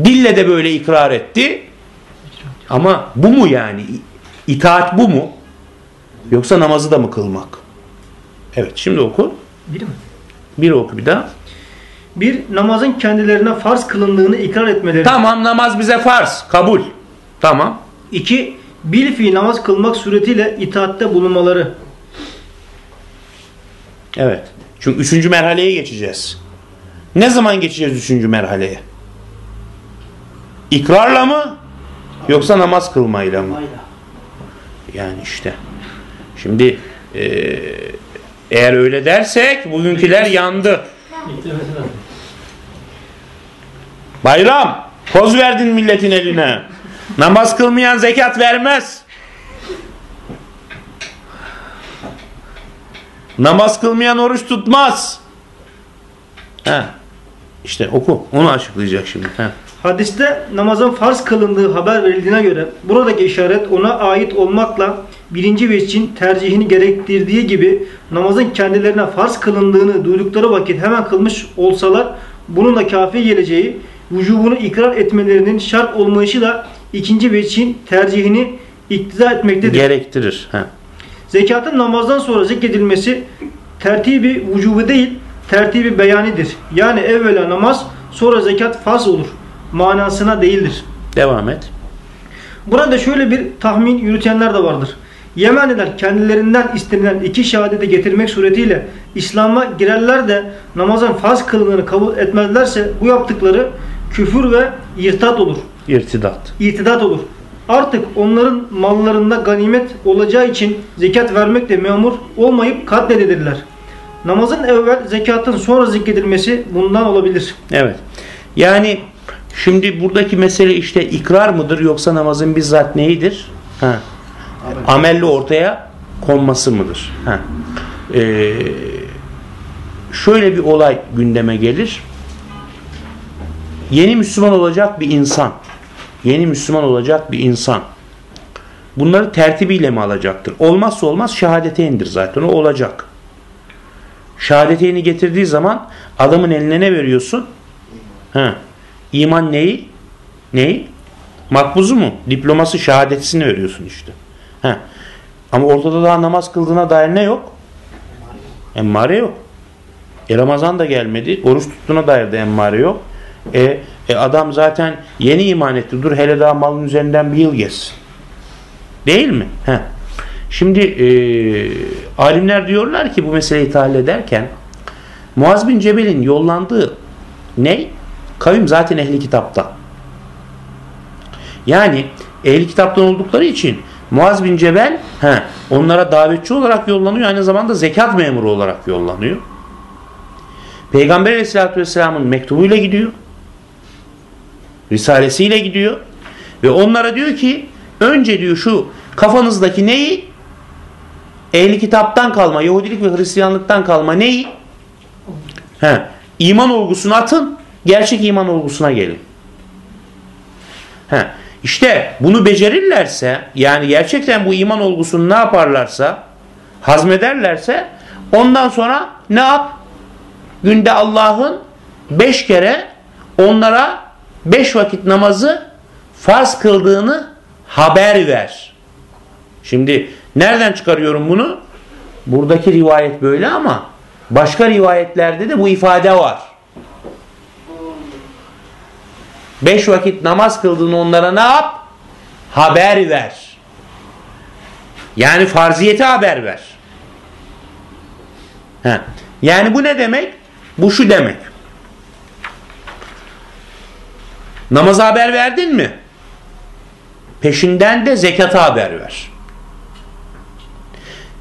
Dille de böyle ikrar etti. Ama bu mu yani? İtaat bu mu? Yoksa namazı da mı kılmak? Evet şimdi oku. Biri mi? Bir oku bir daha. 1. Namazın kendilerine farz kılındığını ikrar etmeleri. Tamam namaz bize farz. Kabul. Tamam. 2. Bil fi namaz kılmak suretiyle itaatte bulunmaları. Evet. Çünkü üçüncü merhaleye geçeceğiz. Ne zaman geçeceğiz üçüncü merhaleye? İkrarla mı? Yoksa namaz kılmayla mı? Yani işte. Şimdi eee, eğer öyle dersek bugünküler yandı. Bayram koz verdin milletin eline. Namaz kılmayan zekat vermez. Namaz kılmayan oruç tutmaz. Ha. İşte oku. Onu açıklayacak şimdi. Ha. Hadiste namazın farz kılındığı haber verildiğine göre buradaki işaret ona ait olmakla birinci veçin tercihini gerektirdiği gibi namazın kendilerine farz kılındığını duydukları vakit hemen kılmış olsalar bununla kafi geleceği vücubunu ikrar etmelerinin şart olmayışıyla ikinci veçin tercihini iktiza etmektedir. Gerektirir. Ha. Zekatın namazdan sonra zikredilmesi tertibi vücubu değil, tertibi beyanidir. Yani evvela namaz, sonra zekat farz olur. Manasına değildir. Devam et. Burada şöyle bir tahmin yürütenler de vardır. Yemeniler kendilerinden istenilen iki şehadeti getirmek suretiyle İslam'a girerler de namazın farz kılındığını kabul etmezlerse bu yaptıkları küfür ve irtat olur. İrtidat. İrtidat olur. Artık onların mallarında ganimet olacağı için zekat vermekle memur olmayıp katledilirler. Namazın evvel zekatın sonra zikredilmesi bundan olabilir. Evet. Yani şimdi buradaki mesele işte ikrar mıdır yoksa namazın bizzat neyidir? Ha. Amelli ortaya konması mıdır? Ha. Ee, şöyle bir olay gündeme gelir. Yeni Müslüman olacak bir insan. Yeni Müslüman olacak bir insan. Bunları tertibiyle mi alacaktır? Olmazsa olmaz şehadeteyndir zaten. O olacak. Şehadeteyni getirdiği zaman adamın eline ne veriyorsun? Ha. İman neyi? Neyi? Makbuzu mu? Diploması şehadetini veriyorsun işte. Ha. Ama ortada daha namaz kıldığına dair ne yok? Emmare yok. E Ramazan da gelmedi. Oruç tuttuğuna dair de emmare yok. E, e adam zaten yeni iman etti. Dur hele daha malın üzerinden bir yıl geçsin. Değil mi? Heh. Şimdi e, alimler diyorlar ki bu meseleyi tahlil ederken Muaz bin Cebel'in yollandığı ne? Kavim zaten ehli kitapta. Yani ehli kitaptan oldukları için Muaz bin Cebel he, onlara davetçi olarak yollanıyor. Aynı zamanda zekat memuru olarak yollanıyor. Peygamber aleyhissalatü vesselamın mektubuyla gidiyor. Risalesiyle gidiyor. Ve onlara diyor ki önce diyor şu kafanızdaki neyi? Ehli kitaptan kalma, Yahudilik ve Hristiyanlıktan kalma neyi? He, iman olgusunu atın, gerçek iman olgusuna gelin. He, işte bunu becerirlerse, yani gerçekten bu iman olgusunu ne yaparlarsa, hazmederlerse, ondan sonra ne yap? Günde Allah'ın beş kere onlara beş vakit namazı farz kıldığını haber ver. Şimdi nereden çıkarıyorum bunu? Buradaki rivayet böyle ama başka rivayetlerde de bu ifade var. Beş vakit namaz kıldığını onlara ne yap? Haber ver. Yani farziyeti haber ver. He. Yani bu ne demek? Bu şu demek. Namaza haber verdin mi? Peşinden de zekata haber ver.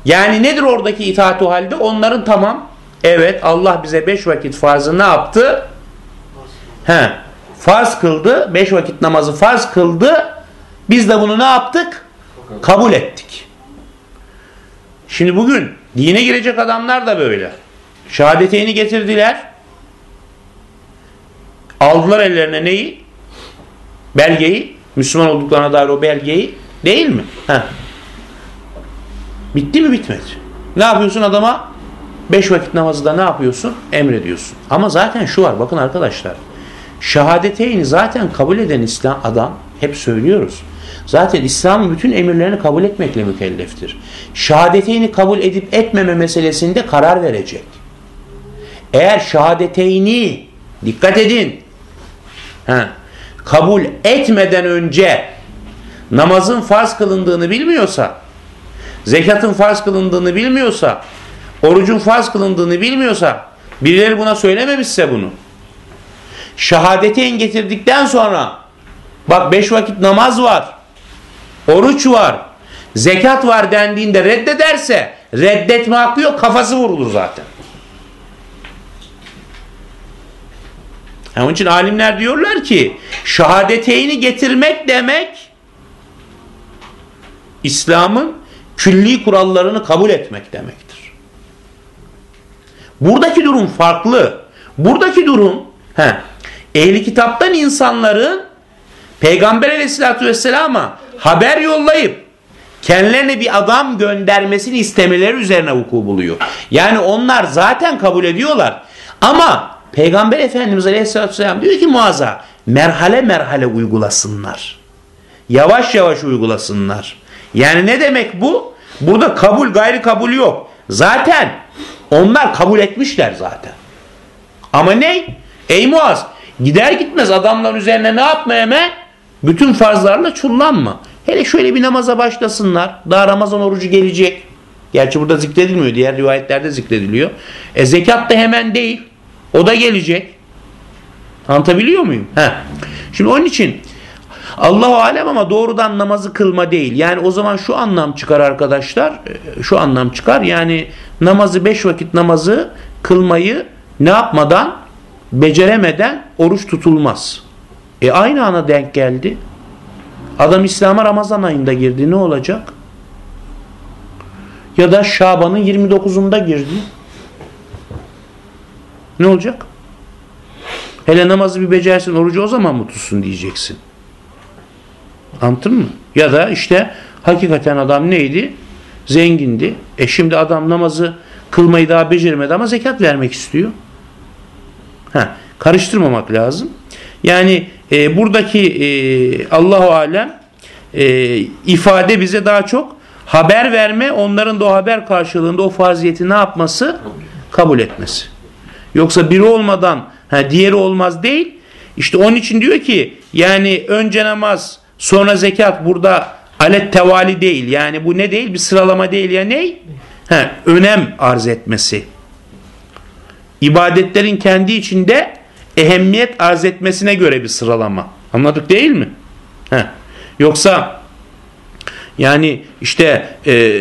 Yani nedir oradaki itaat o halde? Onların tamam. Evet Allah bize beş vakit farzı ne yaptı? He, farz kıldı. Beş vakit namazı farz kıldı. Biz de bunu ne yaptık? Kabul ettik. Şimdi bugün dine girecek adamlar da böyle. Şehadeteyni getirdiler. Aldılar ellerine neyi? Belgeyi. Müslüman olduklarına dair o belgeyi. Değil mi? Heh. Bitti mi bitmedi. Ne yapıyorsun adama? Beş vakit namazı da ne yapıyorsun? Emrediyorsun. Ama zaten şu var bakın arkadaşlar. Şehadeteyni zaten kabul eden İslam adam hep söylüyoruz. Zaten İslam'ın bütün emirlerini kabul etmekle mükelleftir. Şehadeteyni kabul edip etmeme meselesinde karar verecek. Eğer şehadeteyni dikkat edin he, kabul etmeden önce namazın farz kılındığını bilmiyorsa zekatın farz kılındığını bilmiyorsa orucun farz kılındığını bilmiyorsa birileri buna söylememişse bunu şehadeteyn getirdikten sonra bak beş vakit namaz var oruç var zekat var dendiğinde reddederse reddetme hakkı yok kafası vurulur zaten. Onun için alimler diyorlar ki şehadeteyni getirmek demek İslam'ın külli kurallarını kabul etmek demektir. Buradaki durum farklı. Buradaki durum he, ehli kitaptan insanların Peygamber aleyhissalatü vesselama haber yollayıp kendilerine bir adam göndermesini istemeleri üzerine vuku buluyor. Yani onlar zaten kabul ediyorlar. Ama Peygamber Efendimiz Aleyhisselatü Vesselam diyor ki muazza merhale merhale uygulasınlar. Yavaş yavaş uygulasınlar. Yani ne demek bu? Burada kabul gayri kabul yok. Zaten onlar kabul etmişler zaten. Ama ne? Ey Muaz gider gitmez adamların üzerine ne yapma hemen? Bütün farzlarla çullanma. Hele şöyle bir namaza başlasınlar. Daha Ramazan orucu gelecek. Gerçi burada zikredilmiyor. Diğer rivayetlerde zikrediliyor. E zekat da hemen değil. O da gelecek. Anlatabiliyor muyum? Heh. Şimdi onun için Allahu alem ama doğrudan namazı kılma değil. Yani o zaman şu anlam çıkar arkadaşlar. E, şu anlam çıkar. Yani namazı beş vakit namazı kılmayı ne yapmadan beceremeden oruç tutulmaz. E aynı ana denk geldi. Adam İslam'a Ramazan ayında girdi. Ne olacak? Ya da Şaban'ın 29'unda girdi. Ne olacak? Hele namazı bir becersin, orucu o zaman mı tutsun diyeceksin. Anladın mı? Ya da işte hakikaten adam neydi? Zengindi. E şimdi adam namazı kılmayı daha beceremedi ama zekat vermek istiyor. Ha, karıştırmamak lazım. Yani e, buradaki e, Allahu alem e, ifade bize daha çok haber verme, onların da o haber karşılığında o faziyeti ne yapması? Kabul etmesi. Yoksa biri olmadan ha, diğeri olmaz değil. İşte onun için diyor ki yani önce namaz sonra zekat burada alet tevali değil. Yani bu ne değil? Bir sıralama değil ya ne? Ha, önem arz etmesi. İbadetlerin kendi içinde ehemmiyet arz etmesine göre bir sıralama. Anladık değil mi? Heh. Yoksa yani işte e,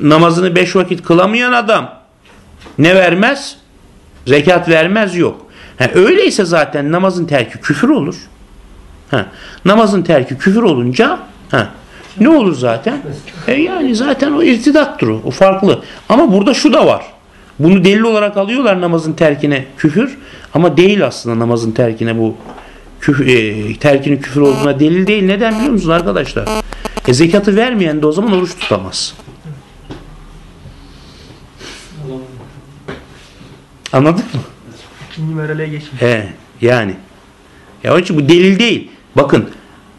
namazını beş vakit kılamayan adam ne vermez? Zekat vermez yok. Ha, öyleyse zaten namazın terki küfür olur. Ha, namazın terki küfür olunca ha, ne olur zaten? E yani zaten o irtidattır o, o farklı. Ama burada şu da var. Bunu delil olarak alıyorlar namazın terkine küfür ama değil aslında namazın terkine bu küfür, e, terkinin küfür olduğuna delil değil. Neden biliyor musunuz arkadaşlar? E zekatı vermeyen de o zaman oruç tutamaz. Anladın mı? İkinci merhaleye geçmiş. He, yani. Ya onun için bu delil değil. Bakın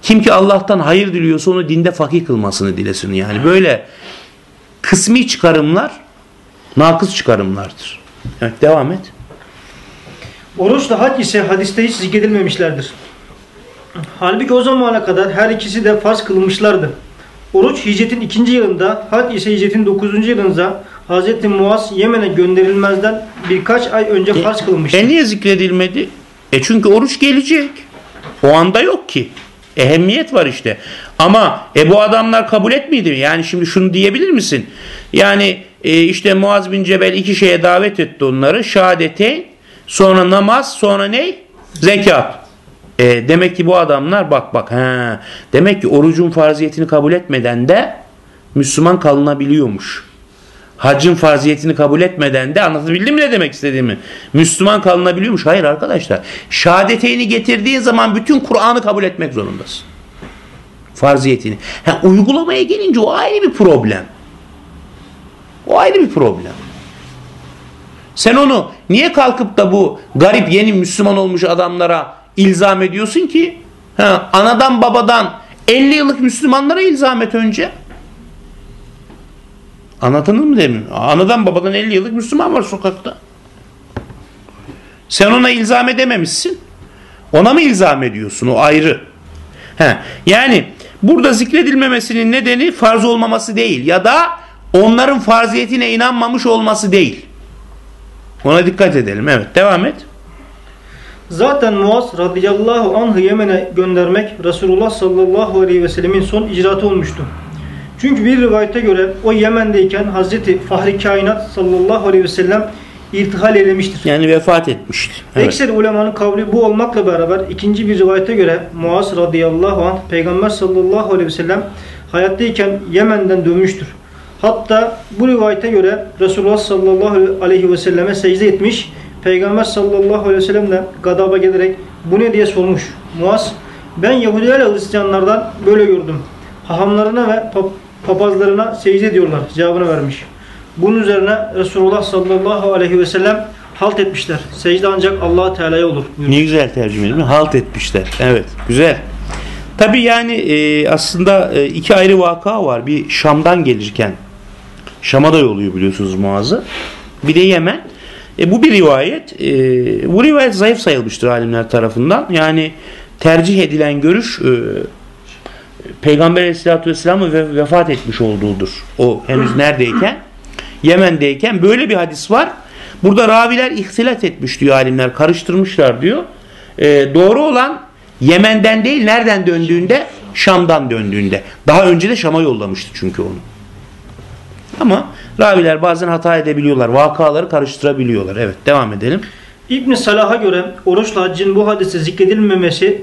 kim ki Allah'tan hayır diliyorsa onu dinde fakih kılmasını dilesin. Yani böyle kısmi çıkarımlar nakıs çıkarımlardır. Evet devam et. Oruçla hac ise hadiste hiç zikredilmemişlerdir. Halbuki o zamana kadar her ikisi de farz kılınmışlardı. Oruç hicretin ikinci yılında, hac ise hicretin dokuzuncu yılında Hz. Muaz Yemen'e gönderilmezden birkaç ay önce farz kılınmıştı. E niye zikredilmedi? E çünkü oruç gelecek. O anda yok ki. Ehemmiyet var işte. Ama e bu adamlar kabul etmedi mi? Yani şimdi şunu diyebilir misin? Yani e, işte Muaz bin Cebel iki şeye davet etti onları. Şehadete, sonra namaz, sonra ne? Zekat. E, demek ki bu adamlar bak bak. He, demek ki orucun farziyetini kabul etmeden de Müslüman kalınabiliyormuş. Haccın farziyetini kabul etmeden de anlatabildim mi ne demek istediğimi? Müslüman kalınabiliyormuş. Hayır arkadaşlar. Şehadeteyni getirdiğin zaman bütün Kur'an'ı kabul etmek zorundasın. Farziyetini. Ha, uygulamaya gelince o ayrı bir problem. O ayrı bir problem. Sen onu niye kalkıp da bu garip yeni Müslüman olmuş adamlara ilzam ediyorsun ki? Ha, anadan babadan 50 yıllık Müslümanlara ilzam et önce. Anlatılır mı demin? Anadan babadan 50 yıllık Müslüman var sokakta. Sen ona ilzam edememişsin. Ona mı ilzam ediyorsun? O ayrı. He. Yani burada zikredilmemesinin nedeni farz olmaması değil ya da onların farziyetine inanmamış olması değil. Ona dikkat edelim. Evet devam et. Zaten Muaz radıyallahu anh'ı Yemen'e göndermek Resulullah sallallahu aleyhi ve sellemin son icraatı olmuştu. Çünkü bir rivayete göre o Yemen'deyken Hazreti Fahri Kainat sallallahu aleyhi ve sellem irtihal eylemiştir. Yani vefat etmişti. Evet. Ekser ulemanın kavli bu olmakla beraber ikinci bir rivayete göre Muaz radıyallahu anh Peygamber sallallahu aleyhi ve sellem hayattayken Yemen'den dönmüştür. Hatta bu rivayete göre Resulullah sallallahu aleyhi ve selleme secde etmiş. Peygamber sallallahu aleyhi ve sellem de gadaba gelerek bu ne diye sormuş. Muaz ben Yahudiler ve Hristiyanlardan böyle gördüm. Hahamlarına ve papazlarına secde ediyorlar cevabını vermiş. Bunun üzerine Resulullah sallallahu aleyhi ve sellem halt etmişler. Secde ancak allah Teala'ya olur. buyurmuş. Ne güzel tercüme değil mi? Halt etmişler. Evet güzel. Tabi yani e, aslında e, iki ayrı vaka var. Bir Şam'dan gelirken Şam'a da yolluyor biliyorsunuz Muaz'ı. Bir de Yemen. E, bu bir rivayet. E, bu rivayet zayıf sayılmıştır alimler tarafından. Yani tercih edilen görüş e, Peygamber Aleyhisselatü Vesselam'ın ve, vefat etmiş olduğudur. O henüz neredeyken? Yemen'deyken böyle bir hadis var. Burada raviler ihtilat etmiş diyor alimler. Karıştırmışlar diyor. E, doğru olan Yemen'den değil nereden döndüğünde? Şam'dan döndüğünde. Daha önce de Şam'a yollamıştı çünkü onu. Ama raviler bazen hata edebiliyorlar. Vakaları karıştırabiliyorlar. Evet devam edelim. İbn Salah'a göre oruçla haccın bu hadise zikredilmemesi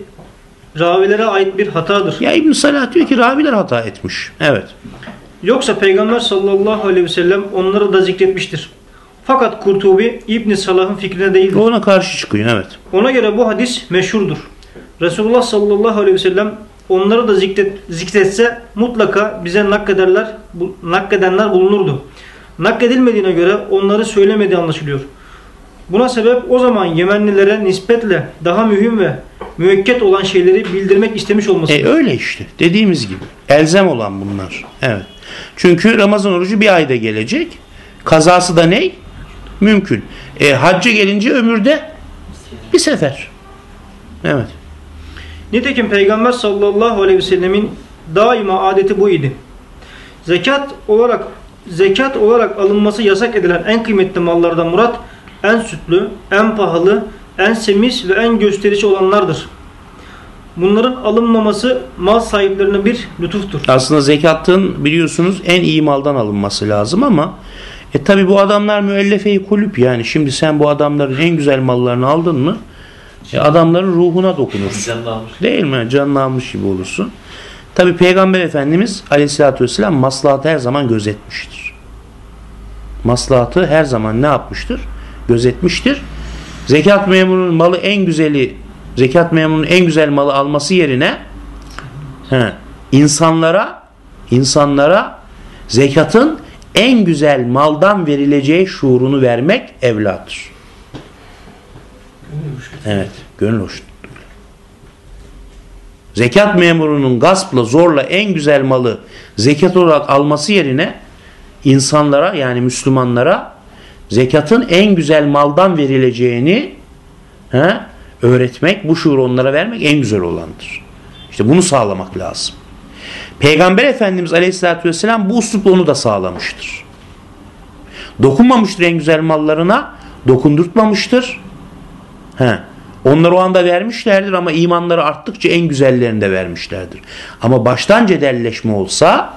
ravilere ait bir hatadır. Ya İbn Salah diyor ki raviler hata etmiş. Evet. Yoksa Peygamber sallallahu aleyhi ve sellem onları da zikretmiştir. Fakat Kurtubi İbn Salah'ın fikrine değildir. Ona karşı çıkıyor. Evet. Ona göre bu hadis meşhurdur. Resulullah sallallahu aleyhi ve sellem onları da zikret, zikretse mutlaka bize naklederler, bu, nakledenler bulunurdu. Nakledilmediğine göre onları söylemediği anlaşılıyor. Buna sebep o zaman Yemenlilere nispetle daha mühim ve müekket olan şeyleri bildirmek istemiş olması. E öyle işte. Dediğimiz gibi. Elzem olan bunlar. Evet. Çünkü Ramazan orucu bir ayda gelecek. Kazası da ne? Mümkün. E, hacca gelince ömürde bir sefer. Evet. Nitekim Peygamber sallallahu aleyhi ve sellemin daima adeti bu idi. Zekat olarak zekat olarak alınması yasak edilen en kıymetli mallardan murat en sütlü, en pahalı, en semiz ve en gösterici olanlardır. Bunların alınmaması mal sahiplerine bir lütuftur. Aslında zekatın biliyorsunuz en iyi maldan alınması lazım ama E tabi bu adamlar müellefe-i kulüp yani. Şimdi sen bu adamların en güzel mallarını aldın mı e adamların ruhuna dokunursun. Değil mi? Canını almış gibi olursun. Tabi Peygamber Efendimiz aleyhissalatü vesselam maslahatı her zaman gözetmiştir. Maslahatı her zaman ne yapmıştır? Gözetmiştir. Zekat memurunun malı en güzeli, zekat memurunun en güzel malı alması yerine he, insanlara insanlara zekatın en güzel maldan verileceği şuurunu vermek evladır. Evet, gönül hoş. Zekat memurunun gaspla, zorla en güzel malı zekat olarak alması yerine insanlara yani Müslümanlara zekatın en güzel maldan verileceğini he, öğretmek, bu şuuru onlara vermek en güzel olandır. İşte bunu sağlamak lazım. Peygamber Efendimiz Aleyhisselatü Vesselam bu uslupla onu da sağlamıştır. Dokunmamıştır en güzel mallarına, dokundurtmamıştır. He. Onları o anda vermişlerdir ama imanları arttıkça en güzellerini de vermişlerdir. Ama baştan cedelleşme olsa,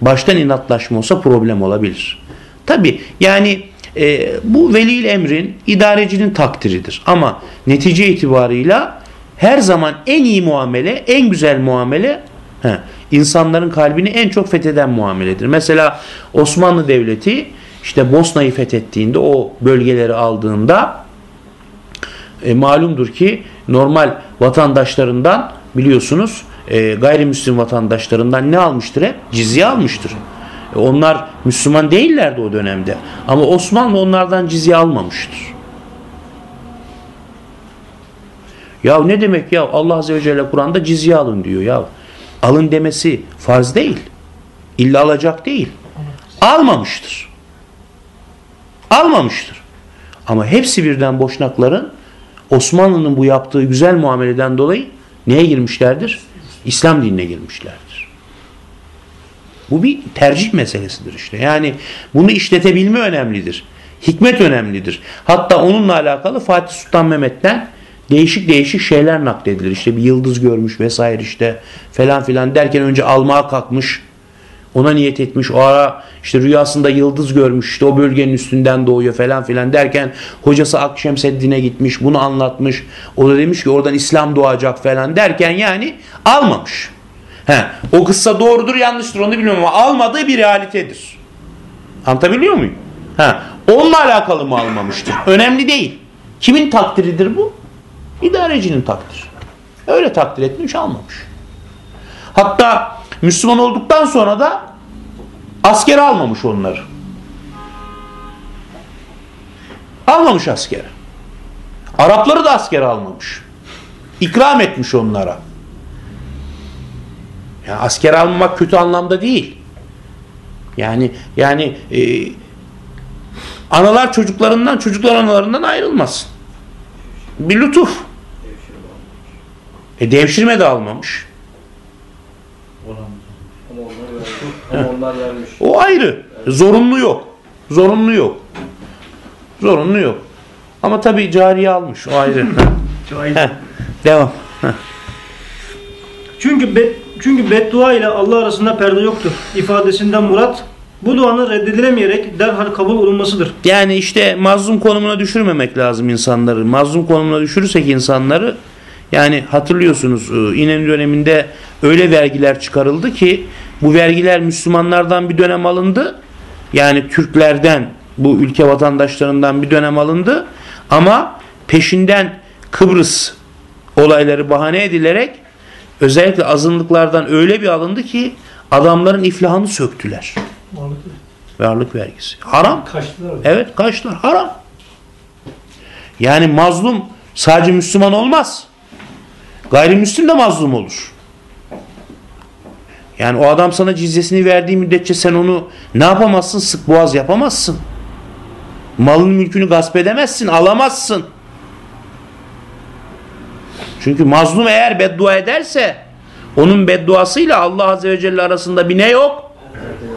baştan inatlaşma olsa problem olabilir. Tabi yani e, bu velil emrin idarecinin takdiridir. Ama netice itibarıyla her zaman en iyi muamele, en güzel muamele he, insanların kalbini en çok fetheden muameledir. Mesela Osmanlı Devleti işte Bosna'yı fethettiğinde o bölgeleri aldığında e, malumdur ki normal vatandaşlarından biliyorsunuz e, gayrimüslim vatandaşlarından ne almıştır hep? Cizye almıştır. E, onlar Müslüman değillerdi o dönemde. Ama Osmanlı onlardan cizye almamıştır. Ya ne demek ya Allah Azze ve Celle Kur'an'da cizye alın diyor ya. Alın demesi farz değil. İlla alacak değil. Almamıştır. Almamıştır. Ama hepsi birden boşnakların Osmanlı'nın bu yaptığı güzel muameleden dolayı neye girmişlerdir? İslam dinine girmişlerdir. Bu bir tercih meselesidir işte. Yani bunu işletebilme önemlidir. Hikmet önemlidir. Hatta onunla alakalı Fatih Sultan Mehmet'ten değişik değişik şeyler nakledilir. İşte bir yıldız görmüş vesaire işte falan filan derken önce almaya kalkmış. Ona niyet etmiş. O ara işte rüyasında yıldız görmüş. İşte o bölgenin üstünden doğuyor falan filan derken hocası Akşemseddin'e gitmiş. Bunu anlatmış. O da demiş ki oradan İslam doğacak falan derken yani almamış. He, o kıssa doğrudur yanlıştır onu bilmiyorum ama almadığı bir realitedir. Anlatabiliyor muyum? He, onunla alakalı mı almamıştır? Önemli değil. Kimin takdiridir bu? İdarecinin takdiri. Öyle takdir etmiş almamış. Hatta Müslüman olduktan sonra da askere almamış onları. Almamış askere. Arapları da askere almamış. İkram etmiş onlara. Yani askere almamak kötü anlamda değil. Yani yani e, analar çocuklarından çocuklar analarından ayrılmasın. Bir lütuf. E devşirme de almamış. O ayrı. Zorunlu yok. Zorunlu yok. Zorunlu yok. Ama tabii cariye almış. O ayrı. Heh, Devam. Heh. Çünkü be, çünkü beddua ile Allah arasında perde yoktur. ifadesinden murat bu duanın reddedilemeyerek derhal kabul olunmasıdır. Yani işte mazlum konumuna düşürmemek lazım insanları. Mazlum konumuna düşürürsek insanları yani hatırlıyorsunuz e, İnönü döneminde öyle vergiler çıkarıldı ki bu vergiler Müslümanlardan bir dönem alındı. Yani Türklerden bu ülke vatandaşlarından bir dönem alındı. Ama peşinden Kıbrıs olayları bahane edilerek özellikle azınlıklardan öyle bir alındı ki adamların iflahını söktüler. Varlık vergisi. Haram. Kaçtılar. Evet kaçtılar. Haram. Yani mazlum sadece Müslüman olmaz. Gayrimüslim de mazlum olur. Yani o adam sana cizyesini verdiği müddetçe sen onu ne yapamazsın? Sık boğaz yapamazsın. Malın mülkünü gasp edemezsin, alamazsın. Çünkü mazlum eğer beddua ederse onun bedduasıyla Allah Azze ve Celle arasında bir ne yok?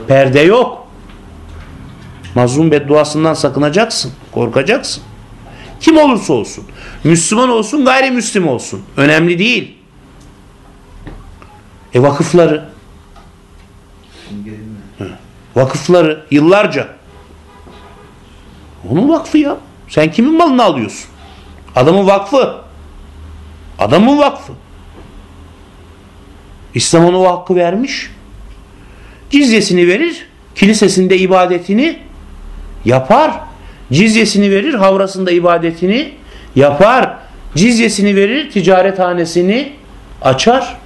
Perde yok. Mazlum bedduasından sakınacaksın, korkacaksın. Kim olursa olsun. Müslüman olsun, gayrimüslim olsun. Önemli değil. E vakıfları. Vakıfları yıllarca Onun vakfı ya. Sen kimin malını alıyorsun? Adamın vakfı. Adamın vakfı. İslam ona o hakkı vermiş. Cizyesini verir. Kilisesinde ibadetini yapar. Cizyesini verir. Havrasında ibadetini yapar. Cizyesini verir. Ticarethanesini açar.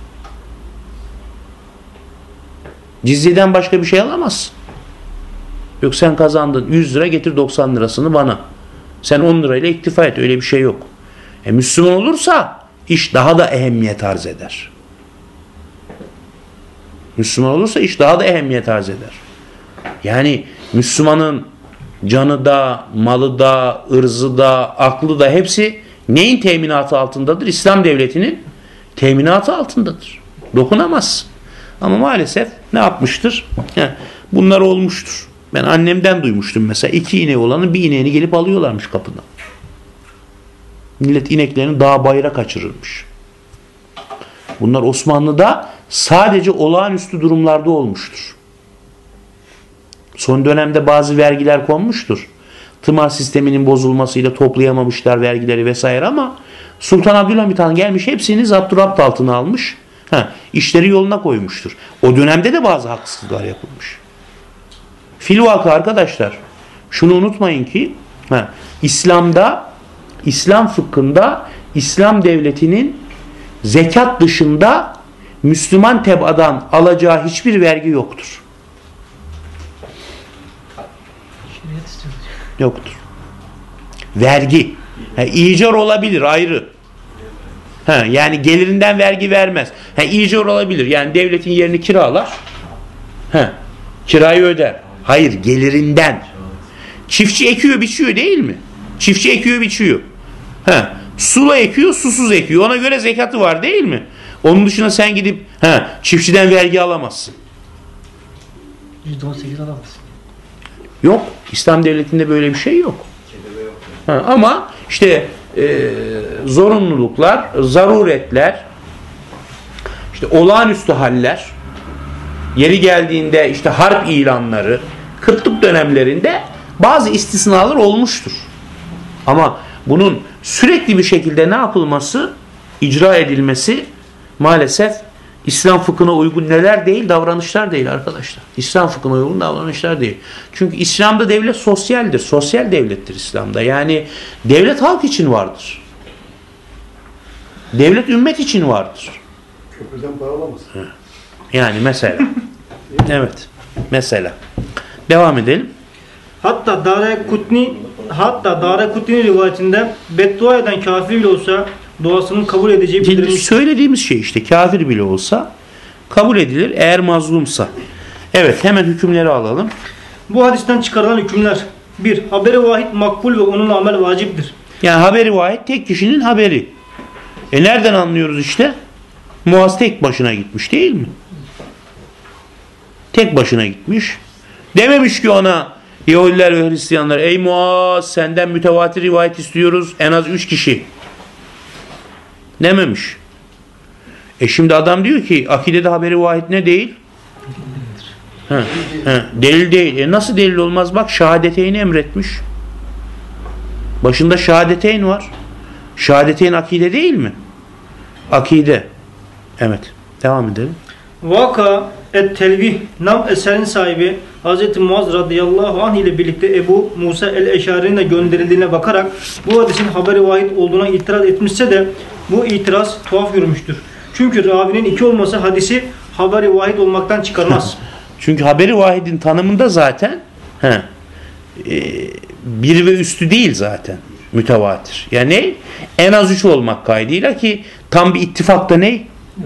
Cizyeden başka bir şey alamazsın. Yok sen kazandın 100 lira getir 90 lirasını bana. Sen 10 lirayla iktifa et. Öyle bir şey yok. E Müslüman olursa iş daha da ehemmiyet arz eder. Müslüman olursa iş daha da ehemmiyet arz eder. Yani Müslümanın canı da, malı da, ırzı da, aklı da hepsi neyin teminatı altındadır? İslam devletinin teminatı altındadır. Dokunamaz. Ama maalesef ne yapmıştır? Bunlar olmuştur. Ben annemden duymuştum mesela. iki ineği olanın bir ineğini gelip alıyorlarmış kapıdan. Millet ineklerini dağ bayıra kaçırırmış. Bunlar Osmanlı'da sadece olağanüstü durumlarda olmuştur. Son dönemde bazı vergiler konmuştur. Tımar sisteminin bozulmasıyla toplayamamışlar vergileri vesaire ama Sultan Abdülhamit Han gelmiş hepsini zapturapt altına almış. Ha, işleri yoluna koymuştur. O dönemde de bazı haksızlıklar yapılmış. Filvaka arkadaşlar şunu unutmayın ki ha, İslam'da İslam fıkhında İslam devletinin zekat dışında Müslüman tebadan alacağı hiçbir vergi yoktur. Yoktur. Vergi. Ha, icar olabilir ayrı. Ha, yani gelirinden vergi vermez. Ha, icar olabilir. Yani devletin yerini kiralar. Ha, kirayı öder. Hayır gelirinden. Çiftçi ekiyor biçiyor değil mi? Çiftçi ekiyor biçiyor. Ha, sula ekiyor susuz ekiyor. Ona göre zekatı var değil mi? Onun dışında sen gidip ha, çiftçiden vergi alamazsın. %18 alamazsın. Yok. İslam devletinde böyle bir şey yok. Ha, ama işte e, zorunluluklar, zaruretler, işte olağanüstü haller, yeri geldiğinde işte harp ilanları, kıtlık dönemlerinde bazı istisnalar olmuştur. Ama bunun sürekli bir şekilde ne yapılması, icra edilmesi maalesef İslam fıkhına uygun neler değil, davranışlar değil arkadaşlar. İslam fıkhına uygun davranışlar değil. Çünkü İslam'da devlet sosyaldir. Sosyal devlettir İslam'da. Yani devlet halk için vardır. Devlet ümmet için vardır. Köprüden bağlamaz. Yani mesela. evet. Mesela. Devam edelim. Hatta Dare Kutni hatta Dare Kutni'nin rivayetinde beddua eden kafir bile olsa duasının kabul edeceği bildirilmiş. söylediğimiz şey işte kafir bile olsa kabul edilir eğer mazlumsa. Evet hemen hükümleri alalım. Bu hadisten çıkarılan hükümler 1. Haberi vahid makbul ve onunla amel vaciptir. Yani haberi vahid tek kişinin haberi. E nereden anlıyoruz işte? Muaz tek başına gitmiş değil mi? Tek başına gitmiş. Dememiş ki ona Yahudiler ve Hristiyanlar ey Muaz senden mütevatir rivayet istiyoruz en az üç kişi. Dememiş. E şimdi adam diyor ki akidede haberi vahid ne değil? Ha, ha, delil değil. E nasıl delil olmaz? Bak şehadeteyni emretmiş. Başında şehadeteyn var. Şehadeteyn akide değil mi? Akide. Evet. Devam edelim. Vaka et telvih nam eserin sahibi Hz. Muaz radıyallahu anh ile birlikte Ebu Musa el-Eşari'nin de gönderildiğine bakarak bu hadisin haberi vahid olduğuna itiraz etmişse de bu itiraz tuhaf yürümüştür. Çünkü ravinin iki olması hadisi haberi vahid olmaktan çıkarmaz. Çünkü haberi vahidin tanımında zaten he, e, bir ve üstü değil zaten mütevatir. Yani? En az üç olmak kaydıyla ki tam bir ittifakta ne?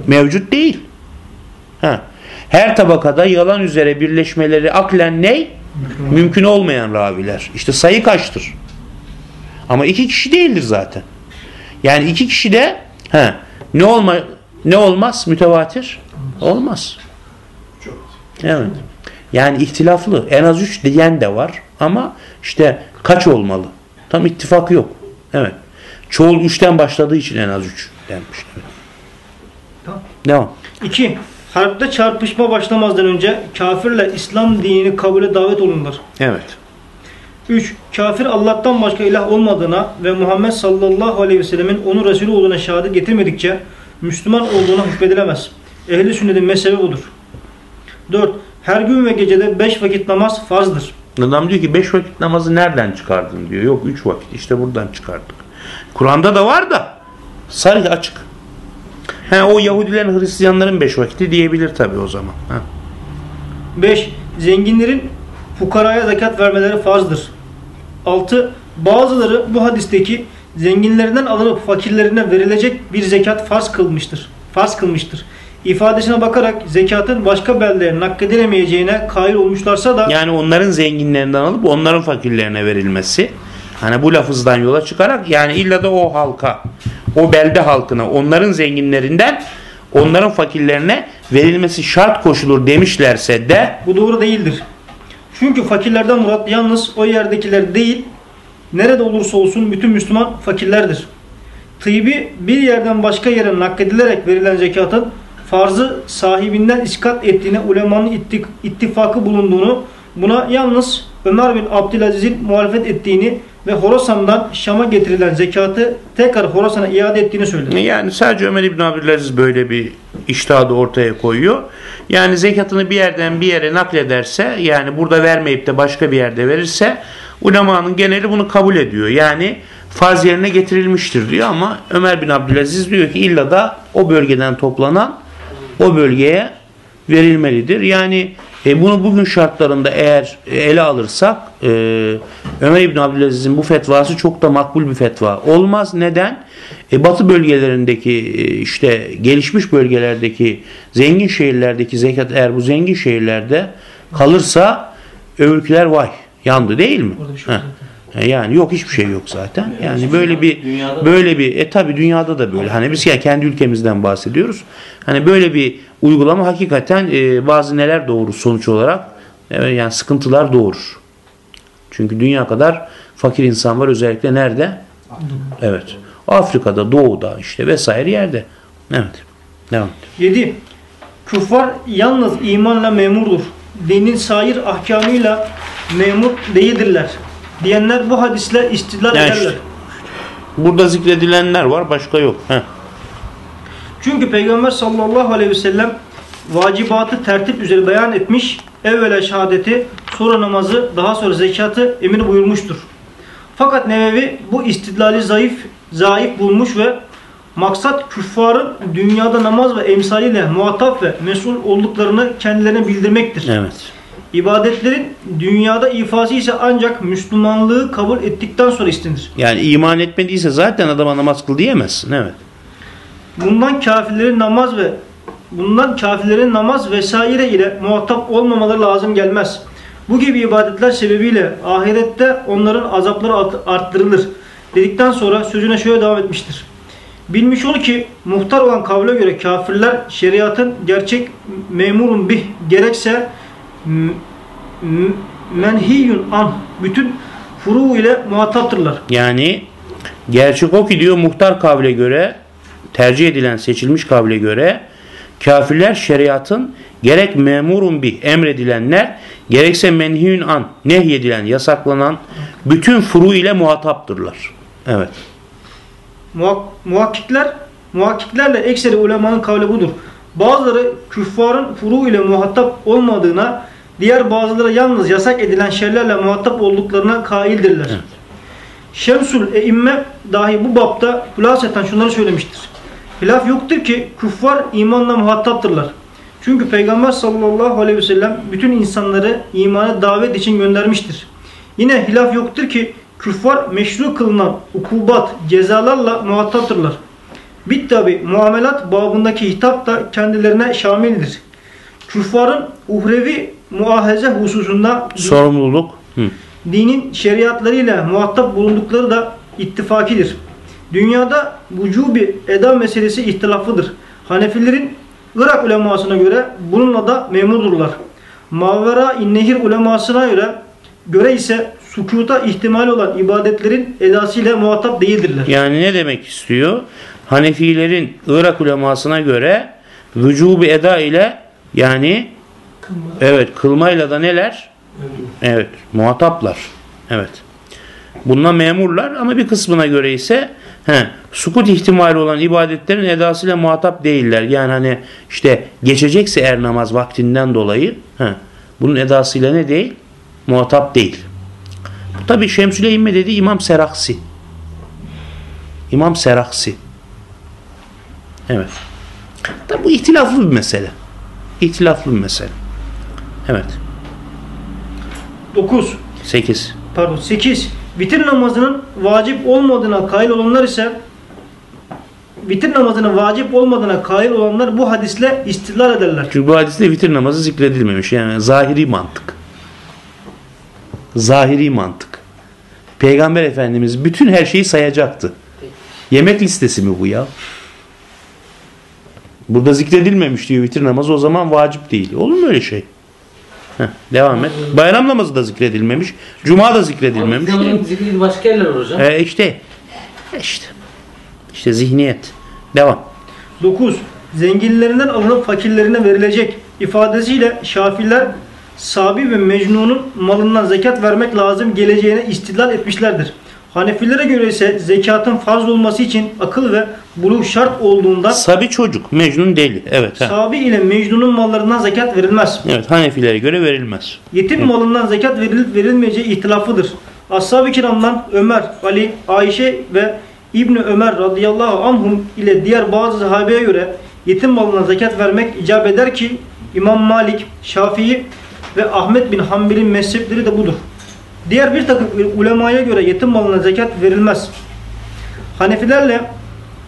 Mevcut değil. Ha. Her tabakada yalan üzere birleşmeleri aklen ne? Mümkün olmayan raviler. İşte sayı kaçtır? Ama iki kişi değildir zaten. Yani iki kişi de he, ne olma ne olmaz mütevatir? Olmaz. Evet. Yani ihtilaflı. En az üç diyen de var. Ama işte kaç olmalı? Tam ittifak yok. Evet. Çoğul üçten başladığı için en az üç denmiş. Evet. Tamam. Devam. 2. Harpte çarpışma başlamazdan önce kafirle İslam dinini kabule davet olunurlar. Evet. 3. Kafir Allah'tan başka ilah olmadığına ve Muhammed sallallahu aleyhi ve sellemin onun Resulü olduğuna şehadet getirmedikçe Müslüman olduğuna hükmedilemez. Ehli sünnetin mezhebi budur. 4. Her gün ve gecede 5 vakit namaz farzdır. Adam diyor ki beş vakit namazı nereden çıkardın diyor. Yok üç vakit işte buradan çıkardık. Kur'an'da da var da sarı açık. He, o Yahudilerin Hristiyanların beş vakiti diyebilir tabi o zaman. Ha. 5. Zenginlerin fukaraya zekat vermeleri farzdır. 6. Bazıları bu hadisteki zenginlerinden alınıp fakirlerine verilecek bir zekat farz kılmıştır. Farz kılmıştır. İfadesine bakarak zekatın başka beldeye nakledilemeyeceğine kail olmuşlarsa da Yani onların zenginlerinden alıp onların fakirlerine verilmesi. Hani bu lafızdan yola çıkarak yani illa da o halka, o belde halkına onların zenginlerinden onların fakirlerine verilmesi şart koşulur demişlerse de bu doğru değildir. Çünkü fakirlerden murat yalnız o yerdekiler değil, nerede olursa olsun bütün Müslüman fakirlerdir. Tıbbi bir yerden başka yere nakledilerek verilen zekatın farzı sahibinden iskat ettiğine ulemanın ittifakı bulunduğunu, buna yalnız Ömer bin Abdülaziz'in muhalefet ettiğini ve Horasan'dan Şam'a getirilen zekatı tekrar Horasan'a iade ettiğini söyledi. Yani sadece Ömer İbn Abdülaziz böyle bir iştihadı ortaya koyuyor. Yani zekatını bir yerden bir yere naklederse yani burada vermeyip de başka bir yerde verirse ulemanın geneli bunu kabul ediyor. Yani farz yerine getirilmiştir diyor ama Ömer bin Abdülaziz diyor ki illa da o bölgeden toplanan o bölgeye verilmelidir. Yani e, bunu bugün şartlarında eğer ele alırsak e, Ömer İbn Abdülaziz'in bu fetvası çok da makbul bir fetva. Olmaz. Neden? E, batı bölgelerindeki e, işte gelişmiş bölgelerdeki zengin şehirlerdeki zekat eğer bu zengin şehirlerde kalırsa öbürküler vay yandı değil mi? Orada bir şey. E, Yani yok hiçbir şey yok zaten. Yani böyle bir böyle bir e tabi dünyada da böyle. Hani biz ya kendi ülkemizden bahsediyoruz. Hani böyle bir uygulama hakikaten e, bazı neler doğurur sonuç olarak? Evet, yani sıkıntılar doğurur. Çünkü dünya kadar fakir insan var özellikle nerede? Evet. Afrika'da, doğuda işte vesaire yerde. Evet. Devam. 7. Küffar yalnız imanla memurdur. Dinin sair ahkamıyla memur değildirler. Diyenler bu hadisle istidlal Yani ederler. işte. Burada zikredilenler var başka yok. Heh. Çünkü Peygamber sallallahu aleyhi ve sellem vacibatı tertip üzere beyan etmiş. Evvela şehadeti, sonra namazı, daha sonra zekatı emir buyurmuştur. Fakat Nevevi bu istidlali zayıf, zayıf bulmuş ve maksat küffarın dünyada namaz ve emsaliyle muhatap ve mesul olduklarını kendilerine bildirmektir. Evet. İbadetlerin dünyada ifası ise ancak Müslümanlığı kabul ettikten sonra istenir. Yani iman etmediyse zaten adama namaz kıl diyemezsin. Evet. Bundan kafirlerin namaz ve bundan kafirlerin namaz vesaire ile muhatap olmamaları lazım gelmez. Bu gibi ibadetler sebebiyle ahirette onların azapları art- arttırılır. Dedikten sonra sözüne şöyle devam etmiştir. Bilmiş ol ki muhtar olan kavle göre kafirler şeriatın gerçek memurun bih gerekse menhiyun an bütün furu ile muhataptırlar. Yani gerçek o ki diyor muhtar kavle göre tercih edilen seçilmiş kavle göre kafirler şeriatın gerek memurun bir emredilenler gerekse menhiyün an nehyedilen yasaklanan bütün furu ile muhataptırlar. Evet. Muhak- Muhakkikler, muhakkiklerle ekseri ulemanın kavli budur. Bazıları küffarın furu ile muhatap olmadığına, diğer bazıları yalnız yasak edilen şeylerle muhatap olduklarına kaildirler. Evet. Şemsul Eimme dahi bu bapta hulaseten şunları söylemiştir. Hilaf yoktur ki küffar imanla muhataptırlar. Çünkü Peygamber sallallahu aleyhi ve sellem bütün insanları imana davet için göndermiştir. Yine hilaf yoktur ki küffar meşru kılınan ukubat, cezalarla muhataptırlar. Bittabi muamelat babındaki hitap da kendilerine şamildir. Küffarın uhrevi muahaze hususunda Sorumluluk. Hı. dinin şeriatlarıyla muhatap bulundukları da ittifakidir. Dünyada vücubi eda meselesi ihtilaflıdır. Hanefilerin Irak ulemasına göre bununla da memurdurlar. Mavera innehir ulemasına göre göre ise sukuta ihtimali olan ibadetlerin edasıyla muhatap değildirler. Yani ne demek istiyor? Hanefilerin Irak ulemasına göre vücubu eda ile yani evet kılmayla da neler? Evet muhataplar. Evet. Bununla memurlar ama bir kısmına göre ise he, sukut ihtimali olan ibadetlerin edasıyla muhatap değiller. Yani hani işte geçecekse er namaz vaktinden dolayı he, bunun edasıyla ne değil? Muhatap değil. Bu tabi Şemsüleyme dedi İmam Seraksi. İmam Seraksi. Evet. Tabi bu ihtilaflı bir mesele. İhtilaflı bir mesele. Evet. 9. 8. Pardon 8. Vitir namazının vacip olmadığına kail olanlar ise vitir namazının vacip olmadığına kail olanlar bu hadisle istidlal ederler. Çünkü bu hadiste vitir namazı zikredilmemiş. Yani zahiri mantık. Zahiri mantık. Peygamber Efendimiz bütün her şeyi sayacaktı. Yemek listesi mi bu ya? Burada zikredilmemiş diyor vitir namazı o zaman vacip değil. Olur mu öyle şey? Heh, devam et. Bayram namazı da zikredilmemiş. Cuma da zikredilmemiş. Zikri başka yerler var hocam. Ee, işte işte işte zihniyet. Devam. 9. Zenginlerinden alınıp fakirlerine verilecek ifadesiyle Şafiler Sabi ve Mecnun'un malından zekat vermek lazım geleceğine istidlal etmişlerdir. Hanefilere göre ise zekatın farz olması için akıl ve buluğ şart olduğundan Sabi çocuk, Mecnun deli. Evet. ha. Sabi ile Mecnun'un mallarından zekat verilmez. Evet, Hanefilere göre verilmez. Yetim malından zekat verilip verilmeyeceği ihtilaflıdır. Ashab-ı kiramdan Ömer, Ali, Ayşe ve İbni Ömer radıyallahu anhum ile diğer bazı sahabeye göre yetim malına zekat vermek icap eder ki İmam Malik, Şafii ve Ahmet bin Hanbel'in mezhepleri de budur. Diğer bir takım ulemaya göre yetim malına zekat verilmez. Hanefilerle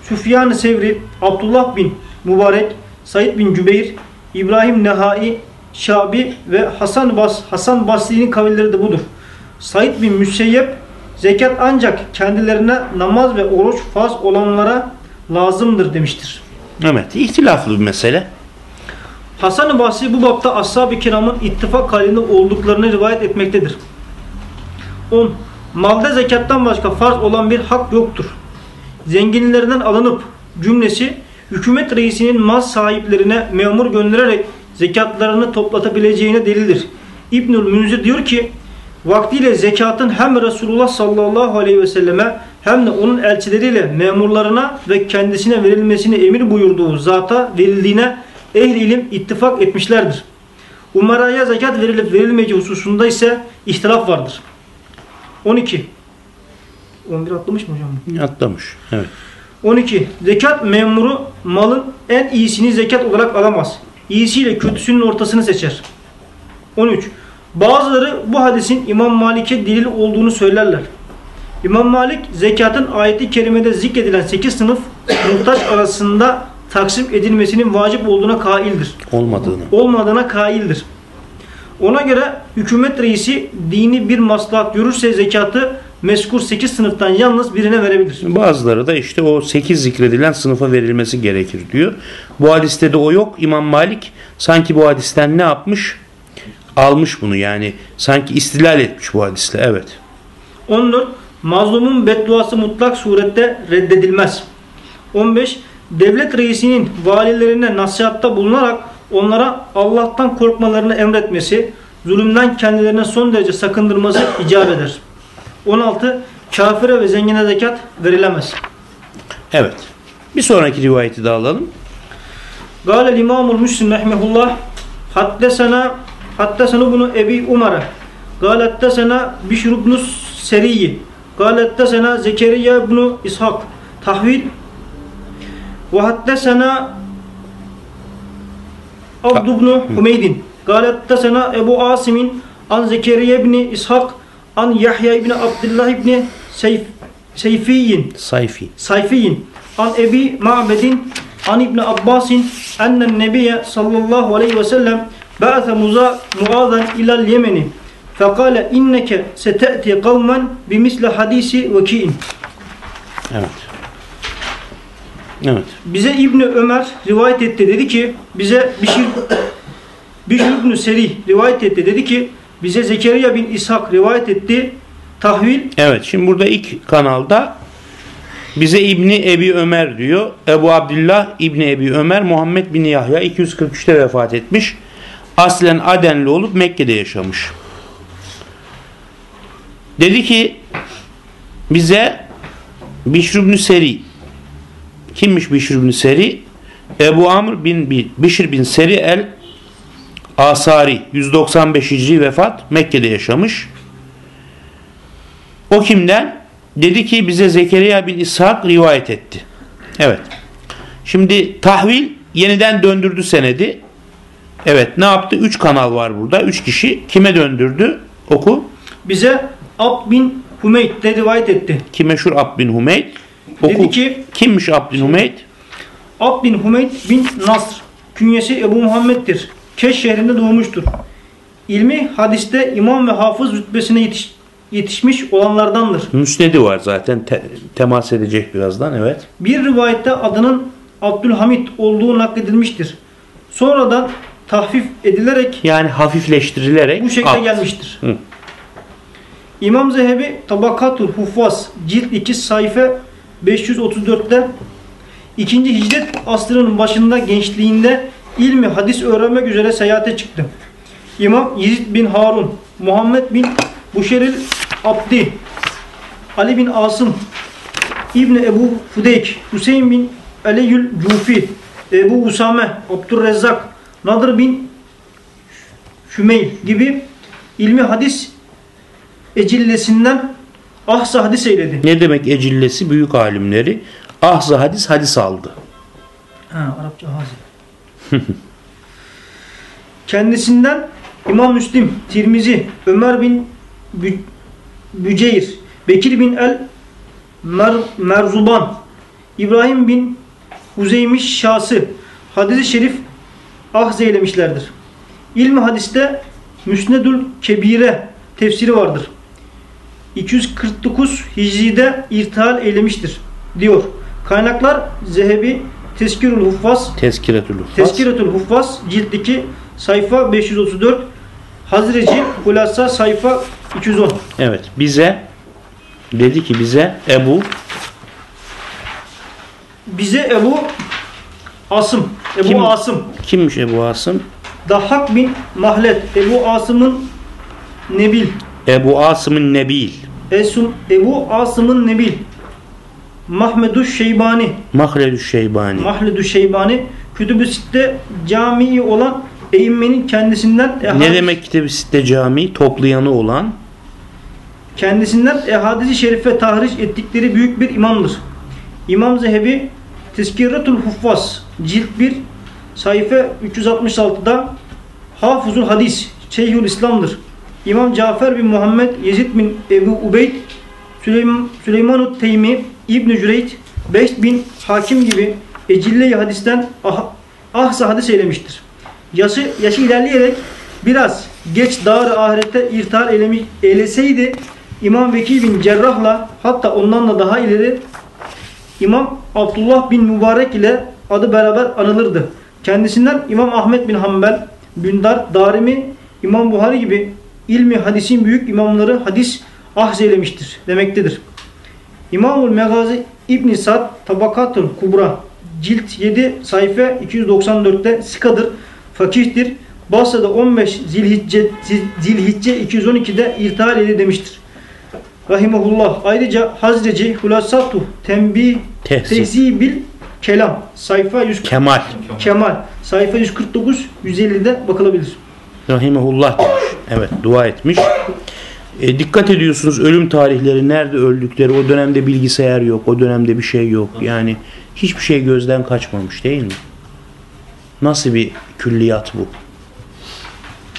Süfyan-ı Sevri, Abdullah bin Mübarek, Said bin Cübeyr, İbrahim Nehai, Şabi ve Hasan Bas Hasan Basri'nin kavilleri de budur. Said bin Müseyyep zekat ancak kendilerine namaz ve oruç farz olanlara lazımdır demiştir. Evet, ihtilaflı bir mesele. Hasan-ı Basri bu bapta ashab-ı kiramın ittifak halinde olduklarını rivayet etmektedir. 10. Malda zekattan başka farz olan bir hak yoktur. Zenginlerinden alınıp cümlesi hükümet reisinin mal sahiplerine memur göndererek zekatlarını toplatabileceğine delildir. İbnül Münzir diyor ki vaktiyle zekatın hem Resulullah sallallahu aleyhi ve selleme hem de onun elçileriyle memurlarına ve kendisine verilmesini emir buyurduğu zata verildiğine ehl ilim ittifak etmişlerdir. Umaraya zekat verilip verilmeyeceği hususunda ise ihtilaf vardır. 12. 11 atlamış mı hocam? Atlamış. Evet. 12. Zekat memuru malın en iyisini zekat olarak alamaz. İyisiyle kötüsünün ortasını seçer. 13. Bazıları bu hadisin İmam Malik'e delil olduğunu söylerler. İmam Malik zekatın ayeti kerimede zikredilen 8 sınıf muhtaç arasında taksim edilmesinin vacip olduğuna kaildir. Olmadığını. Olmadığına kaildir. Ona göre hükümet reisi dini bir maslahat görürse zekatı meskur 8 sınıftan yalnız birine verebilir. Bazıları da işte o 8 zikredilen sınıfa verilmesi gerekir diyor. Bu hadiste de o yok. İmam Malik sanki bu hadisten ne yapmış? Almış bunu yani. Sanki istilal etmiş bu hadisle. Evet. 14. Mazlumun bedduası mutlak surette reddedilmez. 15. Devlet reisinin valilerine nasihatta bulunarak onlara Allah'tan korkmalarını emretmesi, zulümden kendilerine son derece sakındırması icap eder. 16. Kafire ve zengine zekat verilemez. Evet. Bir sonraki rivayeti de alalım. Gâlel İmamul Müslim rahmehullah haddesena haddesena bunu Ebi Umar'a Gâle haddesena Bişr ibn Seriyi Gâle haddesena Zekeriya ibn İshak Tahvil ve haddesena Abd ibn Humeydin. Gâle haddesena Ebu Asim'in an Zekeriya ibn İshak an Yahya ibn Abdullah ibn Seyf Seyfiyin. Sayfi. Sayfiyin. An Ebi Ma'bedin an İbn Abbasin ennen nebiye sallallahu aleyhi ve sellem ba'athe muza muazen ilal yemeni. Fekale inneke sete'ti kavmen bimisle hadisi veki'in Evet. Evet. bize İbni Ömer rivayet etti dedi ki bize Bişir Bişir İbni Seri rivayet etti dedi ki bize Zekeriya bin İshak rivayet etti tahvil Evet. Şimdi burada ilk kanalda bize İbni Ebi Ömer diyor. Ebu Abdullah İbni Ebi Ömer Muhammed bin Yahya 243'te vefat etmiş. Aslen Adenli olup Mekke'de yaşamış. Dedi ki bize Bişr ibn Seri kimmiş Bişr ibn Seri? Ebu Amr bin Bi- Bişr bin Seri el Asari 195 Hicri vefat Mekke'de yaşamış. O kimden? Dedi ki bize Zekeriya bin İshak rivayet etti. Evet. Şimdi tahvil yeniden döndürdü senedi. Evet ne yaptı? Üç kanal var burada. Üç kişi. Kime döndürdü? Oku. Bize Ab bin Hümeyt de rivayet etti. Ki meşhur Ab bin Hümeyd. Oku. Dedi ki Kimmiş Ab bin Hümeyd? Ab bin Nasr. Künyesi Ebu Muhammed'dir. Keş şehrinde doğmuştur. İlmi hadiste imam ve hafız rütbesine yetiş- yetişmiş olanlardandır. Müsnedi var zaten. Te- temas edecek birazdan. Evet. Bir rivayette adının Abdülhamid olduğu nakledilmiştir. Sonradan tahfif edilerek Yani hafifleştirilerek bu şekilde Abd. gelmiştir. Hı. İmam Zehebi Tabakatul Huffaz cilt 2 sayfa 534'te 2. Hicret asrının başında gençliğinde ilmi hadis öğrenmek üzere seyahate çıktı. İmam Yezid bin Harun, Muhammed bin Buşeril Abdi, Ali bin Asım, İbni Ebu Fudeyk, Hüseyin bin Aleyül Cufi, Ebu Usame, Abdurrezzak, Nadir bin Hümeyl gibi ilmi hadis ecillesinden ahsa hadis eyledi. Ne demek ecillesi? Büyük alimleri. Ahza hadis hadis aldı. Ha, Arapça hazi. Kendisinden İmam Müslim, Tirmizi, Ömer bin Bü Büceyr, Bekir bin El Mer Merzuban, İbrahim bin Huzeymiş Şası hadis-i şerif ahz eylemişlerdir. İlmi hadiste Müsnedül Kebire tefsiri vardır. 249 Hicri'de irtihal eylemiştir diyor. Kaynaklar Zehebi Teskirül Huffaz Tezkiretül Huffaz. Tezkiretül Huffaz cilt 2 sayfa 534 Hazreci Hulasa sayfa 210 Evet. Bize dedi ki bize Ebu Bize Ebu Asım Ebu Kim? Asım kimmiş Ebu Asım? Dahhak bin Mahlet Ebu Asım'ın Nebil Ebu Asım'ın Nebil. Esum Ebu Asım'ın Nebil Mahmedü Şeybani Mahledü Şeybani. Mahledü Şeybani Kütüb-ü Sitte camii olan eğimmenin kendisinden ne ehadis- demek kitabı sitte cami? Toplayanı olan. kendisinden ehadisi şerife tahriş ettikleri büyük bir imamdır. İmam Zehebi Tezkiratul Huffaz cilt 1 sayfa 366'da Hafızul Hadis Şeyhül İslam'dır. İmam Cafer bin Muhammed Yezid bin Ebu Ubeyd Süleyman, Süleyman Teymi İbn Cüreyt 5000 hakim gibi ecille hadisten ah, ahsa hadis eylemiştir. Yaşı, yaşı ilerleyerek biraz geç dar ahirette irtihal eylemi, eyleseydi İmam Veki bin Cerrah'la hatta ondan da daha ileri İmam Abdullah bin Mübarek ile adı beraber anılırdı. Kendisinden İmam Ahmet bin Hanbel, Bündar, Darimi, İmam Buhari gibi ilmi hadisin büyük imamları hadis ahzeylemiştir demektedir. İmamul Megazi İbn Sad Tabakatul Kubra cilt 7 sayfa 294'te sikadır, fakihtir. Basra'da 15 Zilhicce, Zil- Zilhicce 212'de irtihal edildi demiştir. Rahimahullah. Ayrıca Hazreci Hulasatu Tembih Tehzip. Tehzibil Kelam sayfa 100 Kemal. Kemal sayfa 149 150'de bakılabilir. Rahimehullah demiş. Evet dua etmiş. E, dikkat ediyorsunuz ölüm tarihleri nerede öldükleri o dönemde bilgisayar yok o dönemde bir şey yok yani hiçbir şey gözden kaçmamış değil mi? Nasıl bir külliyat bu?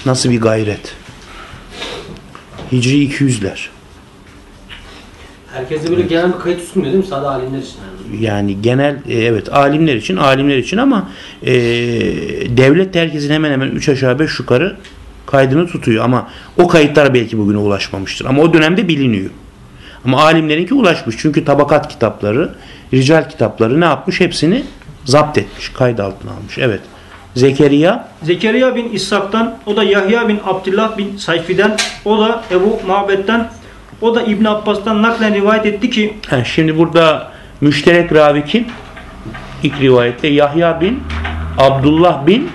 Nasıl bir gayret? Hicri 200'ler. Herkese böyle genel bir kayıt tutmuyor değil mi? Sadece alimler için. Yani. Yani genel e, evet alimler için alimler için ama e, devlet de herkesin hemen hemen 3 aşağı 5 yukarı kaydını tutuyor ama o kayıtlar belki bugüne ulaşmamıştır ama o dönemde biliniyor. Ama alimlerinki ulaşmış çünkü tabakat kitapları, rical kitapları ne yapmış? Hepsini zapt etmiş, kayıt altına almış. Evet. Zekeriya Zekeriya bin İshak'tan, o da Yahya bin Abdullah bin Sayfi'den, o da Ebu Ma'bed'den, o da İbn Abbas'tan naklen rivayet etti ki Ha, şimdi burada müşterek ravi kim? İlk rivayette Yahya bin Abdullah bin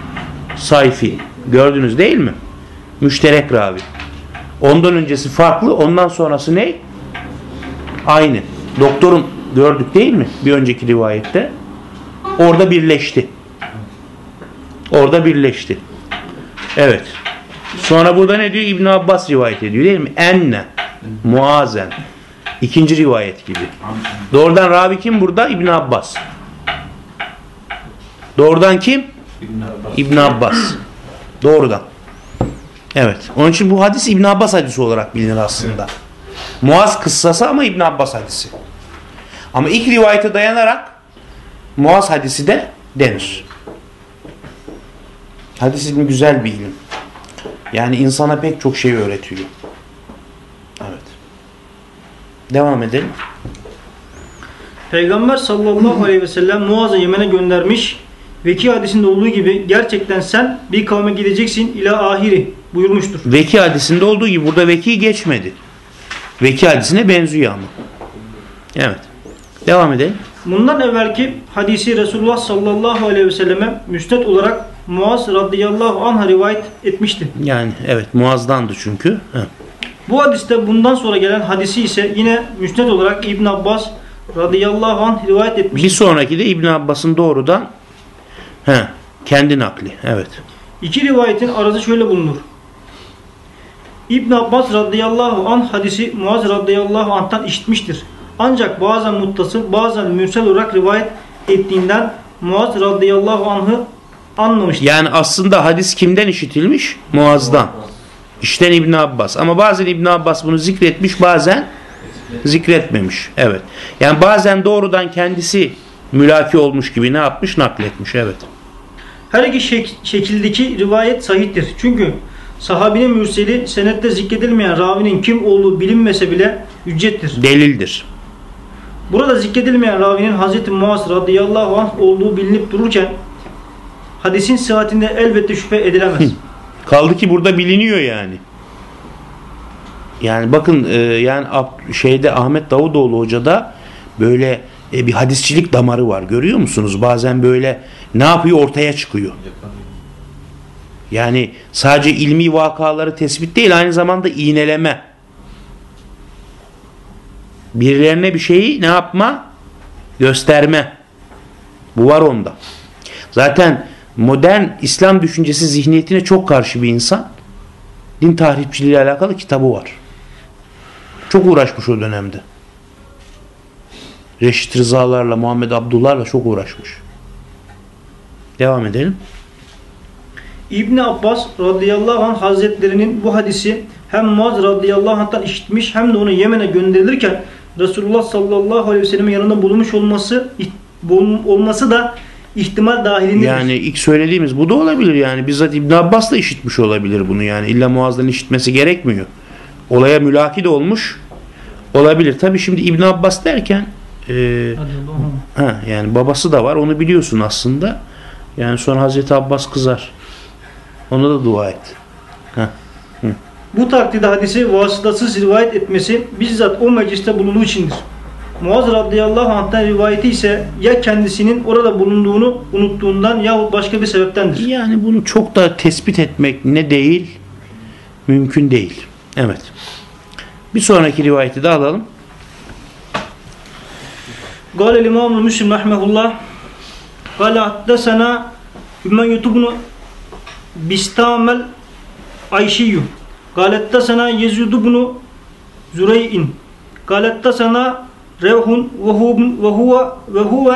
Sayfi. Gördünüz değil mi? Müşterek ravi. Ondan öncesi farklı, ondan sonrası ne? Aynı. Doktorun gördük değil mi? Bir önceki rivayette. Orada birleşti. Orada birleşti. Evet. Sonra burada ne diyor? İbn Abbas rivayet ediyor değil mi? Enne, muazen. İkinci rivayet gibi. Doğrudan ravi kim burada? İbn Abbas. Doğrudan kim? İbn Abbas. Doğrudan. Evet. Onun için bu hadis İbn Abbas hadisi olarak bilinir aslında. Muaz kıssası ama İbn Abbas hadisi. Ama ilk rivayete dayanarak Muaz hadisi de denir. Hadis ilmi güzel bir ilim. Yani insana pek çok şey öğretiyor. Evet. Devam edelim. Peygamber sallallahu aleyhi ve sellem Muaz'ı Yemen'e göndermiş. Veki hadisinde olduğu gibi gerçekten sen bir kavme gideceksin ila ahiri buyurmuştur. Veki hadisinde olduğu gibi burada veki geçmedi. Veki hadisine benziyor ama. Evet. Devam edelim. Bundan evvelki hadisi Resulullah sallallahu aleyhi ve selleme müsnet olarak Muaz radıyallahu anh'a rivayet etmişti. Yani evet Muaz'dandı çünkü. Heh. Bu hadiste bundan sonra gelen hadisi ise yine müsnet olarak İbn Abbas radıyallahu anh rivayet Bir etmiştir. sonraki de İbn Abbas'ın doğrudan he, kendi nakli. Evet. İki rivayetin arası şöyle bulunur. İbn Abbas radıyallahu anh hadisi Muaz radıyallahu anh'tan işitmiştir. Ancak bazen muttasıl bazen mürsel olarak rivayet ettiğinden Muaz radıyallahu anh'ı anlamıştır. Yani aslında hadis kimden işitilmiş? Muaz'dan. İşten İbn Abbas. Ama bazen İbn Abbas bunu zikretmiş, bazen zikretmemiş. Evet. Yani bazen doğrudan kendisi mülaki olmuş gibi ne yapmış? Nakletmiş. Evet. Her iki şek- şekildeki rivayet sahihtir. Çünkü sahabinin mürseli senette zikredilmeyen ravinin kim olduğu bilinmese bile hüccettir. Delildir. Burada zikredilmeyen ravinin Hz. Muaz radıyallahu anh olduğu bilinip dururken hadisin sıhhatinde elbette şüphe edilemez. Kaldı ki burada biliniyor yani. Yani bakın e, yani şeyde Ahmet Davutoğlu hocada böyle e, bir hadisçilik damarı var. Görüyor musunuz? Bazen böyle ne yapıyor ortaya çıkıyor. Yani sadece ilmi vakaları tespit değil aynı zamanda iğneleme. Birilerine bir şeyi ne yapma? Gösterme. Bu var onda. Zaten modern İslam düşüncesi zihniyetine çok karşı bir insan. Din tahripçiliği alakalı kitabı var. Çok uğraşmış o dönemde. Reşit Rızalarla, Muhammed Abdullah'la çok uğraşmış. Devam edelim. İbn Abbas radıyallahu anh hazretlerinin bu hadisi hem Muaz radıyallahu anh'tan işitmiş hem de onu Yemen'e gönderilirken Resulullah sallallahu aleyhi ve sellem'in yanında bulunmuş olması olması da ihtimal dahilindedir. Yani ilk söylediğimiz bu da olabilir yani. Bizzat İbn Abbas da işitmiş olabilir bunu yani. İlla Muaz'dan işitmesi gerekmiyor. Olaya mülaki de olmuş olabilir. Tabi şimdi İbn Abbas derken e, ha, yani babası da var onu biliyorsun aslında. Yani sonra Hazreti Abbas kızar. Ona da dua et. Bu takdirde hadisi vasıtasız rivayet etmesi bizzat o mecliste bulunduğu içindir. Muaz radıyallahu anh'tan rivayeti ise ya kendisinin orada bulunduğunu unuttuğundan yahut başka bir sebeptendir. Yani bunu çok da tespit etmek ne değil mümkün değil. Evet. Bir sonraki rivayeti de alalım. قال الإمام المسلم رحمه الله قال حدثنا أمية بن بستام العيشي قال حدثنا يزيد بن زريع قال حدثنا روح وهو وهو وهو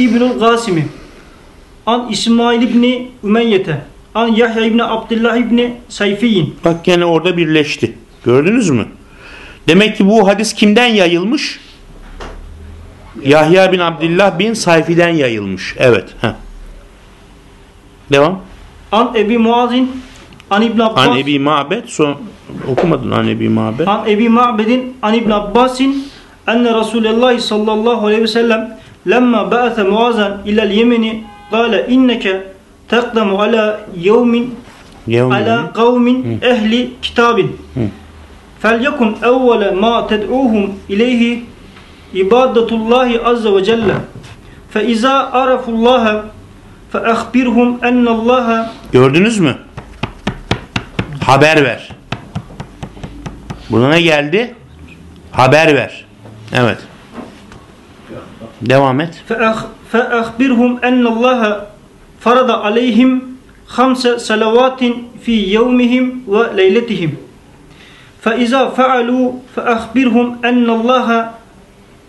ابن القاسم عن إسماعيل بن أمية عن يحيى بن عبد الله بن سيفي Bak gene orada birleşti. Gördünüz mü? Demek ki bu hadis kimden yayılmış? Yahya bin Abdullah bin Sayfi'den yayılmış. Evet. Heh. Devam. عن أبي معاذ عن ابن عباس An Ebi Ma'bed son okumadın An Ebi Ma'bed. عن أبي معبد عن ابن عباس أن رسول الله صلى الله عليه وسلم لما بعث معاذا إلى اليمن قال إنك تقدم على يوم Yevmin. على قوم أهل كتاب فليكن أول ما تدعوهم إليه عبادة الله عز وجل فإذا عرفوا الله فأخبرهم أن الله Gördünüz mü? Haber ver. Burada ne geldi? Haber ver. Evet. Devam et. فأخ فأخبرهم أن الله فرض عليهم خمس صلوات في يومهم وليلتهم فإذا فعلوا فأخبرهم أن الله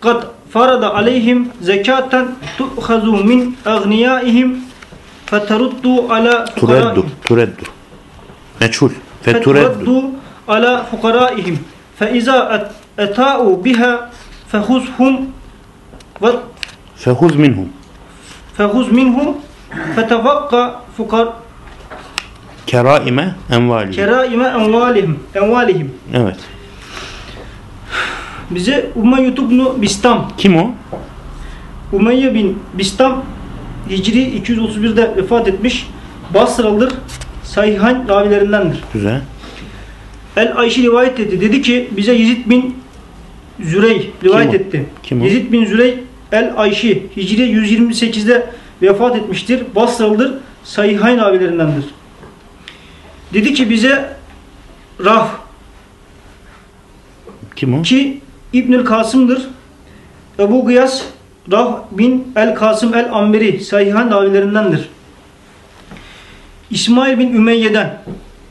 قد فرض عليهم زكاة تؤخذ من أغنيائهم فترد على Tureddu. Meçhul. Fetureddu. فترد على فقرائهم فإذا أت- أتاؤوا بها فخذهم Fehuz minhum. فخذ منهم فتوقع فقر Keraime envali. كرائم أموالهم أموالهم Evet. Bize Umayye bin Bistam Kim o? Umayye bin Bistam Hicri 231'de vefat etmiş Basralıdır Sahihayn ravilerindendir. Güzel. El Ayşe rivayet etti. Dedi ki bize Yezid bin Zürey rivayet Kim o? etti. Kim o? Yezid bin Zürey El Ayşe Hicri 128'de vefat etmiştir. Basralıdır. Sahihayn ravilerindendir. Dedi ki bize Raf Kim o? ki İbnül Kasım'dır. Ebu Gıyas Raf bin El Kasım El Amberi Sahihan ravilerindendir. İsmail bin Ümeyye'den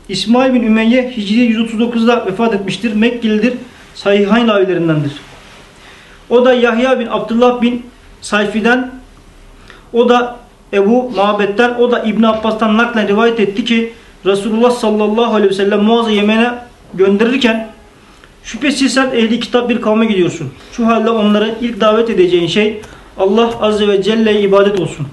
İsmail bin Ümeyye Hicri 139'da vefat etmiştir. Mekkelidir. Sahihayn ravilerindendir. O da Yahya bin Abdullah bin Sayfi'den o da Ebu Mabet'ten o da İbn Abbas'tan naklen rivayet etti ki Resulullah sallallahu aleyhi ve sellem Muaz'ı Yemen'e gönderirken Şüphesiz sen ehli kitap bir kavme gidiyorsun. Şu halde onları ilk davet edeceğin şey Allah Azze ve Celle'ye ibadet olsun.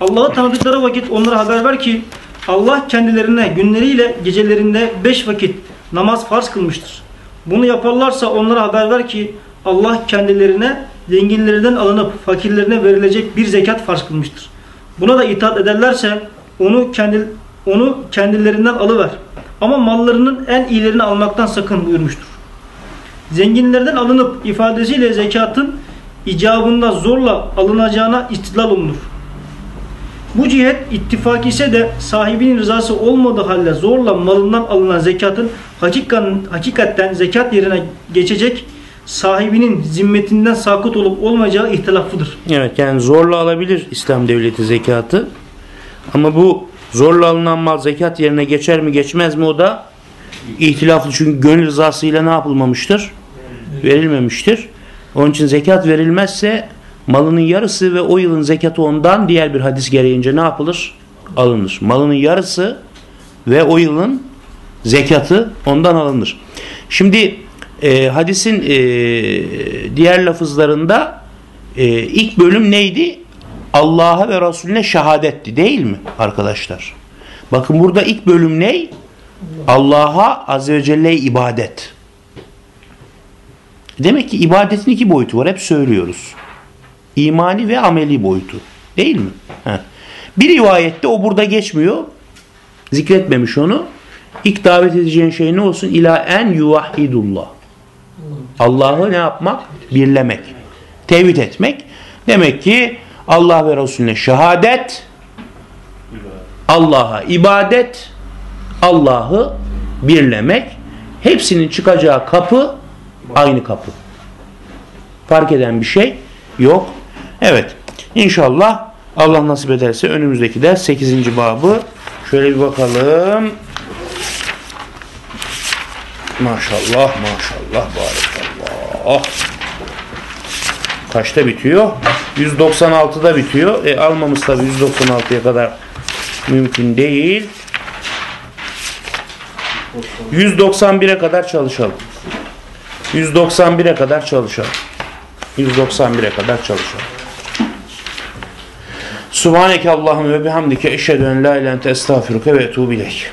Allah'ı tanıdıkları vakit onlara haber ver ki Allah kendilerine günleriyle gecelerinde beş vakit namaz farz kılmıştır. Bunu yaparlarsa onlara haber ver ki Allah kendilerine zenginlerinden alınıp fakirlerine verilecek bir zekat farz kılmıştır. Buna da itaat ederlerse onu kendi onu kendilerinden alıver. Ama mallarının en iyilerini almaktan sakın buyurmuştur. Zenginlerden alınıp ifadesiyle zekatın icabında zorla alınacağına istidlal olunur. Bu cihet ittifak ise de sahibinin rızası olmadığı halde zorla malından alınan zekatın hakikatten zekat yerine geçecek sahibinin zimmetinden sakıt olup olmayacağı ihtilaflıdır. Evet yani zorla alabilir İslam devleti zekatı. Ama bu zorla alınan mal zekat yerine geçer mi geçmez mi o da ihtilaflı. Çünkü gönül rızasıyla ne yapılmamıştır? Verilmemiştir. Onun için zekat verilmezse malının yarısı ve o yılın zekatı ondan diğer bir hadis gereğince ne yapılır? Alınır. Malının yarısı ve o yılın zekatı ondan alınır. Şimdi e, hadisin e, diğer lafızlarında e, ilk bölüm neydi? Allah'a ve Resulüne şehadetti değil mi arkadaşlar? Bakın burada ilk bölüm ne? Allah'a Azze ve Celle'ye ibadet. Demek ki ibadetin iki boyutu var. Hep söylüyoruz. İmani ve ameli boyutu. Değil mi? Bir rivayette o burada geçmiyor. Zikretmemiş onu. İlk davet edeceğin şey ne olsun? İla en yuvahhidullah. Allah'ı ne yapmak? Birlemek. Tevhid etmek. Demek ki Allah ve Resulüne şehadet, Allah'a ibadet, Allah'ı birlemek. Hepsinin çıkacağı kapı aynı kapı. Fark eden bir şey yok. Evet. İnşallah Allah nasip ederse önümüzdeki ders 8. babı şöyle bir bakalım. Maşallah maşallah barakallah. Kaçta bitiyor? 196'da bitiyor. E, almamız tabi 196'ya kadar mümkün değil. 191'e kadar çalışalım. 191'e kadar çalışalım. 191'e kadar çalışalım. Subhaneke Allahümme ve bihamdike eşhedü en la ilahe ente estağfiruke ve etubu ileyk.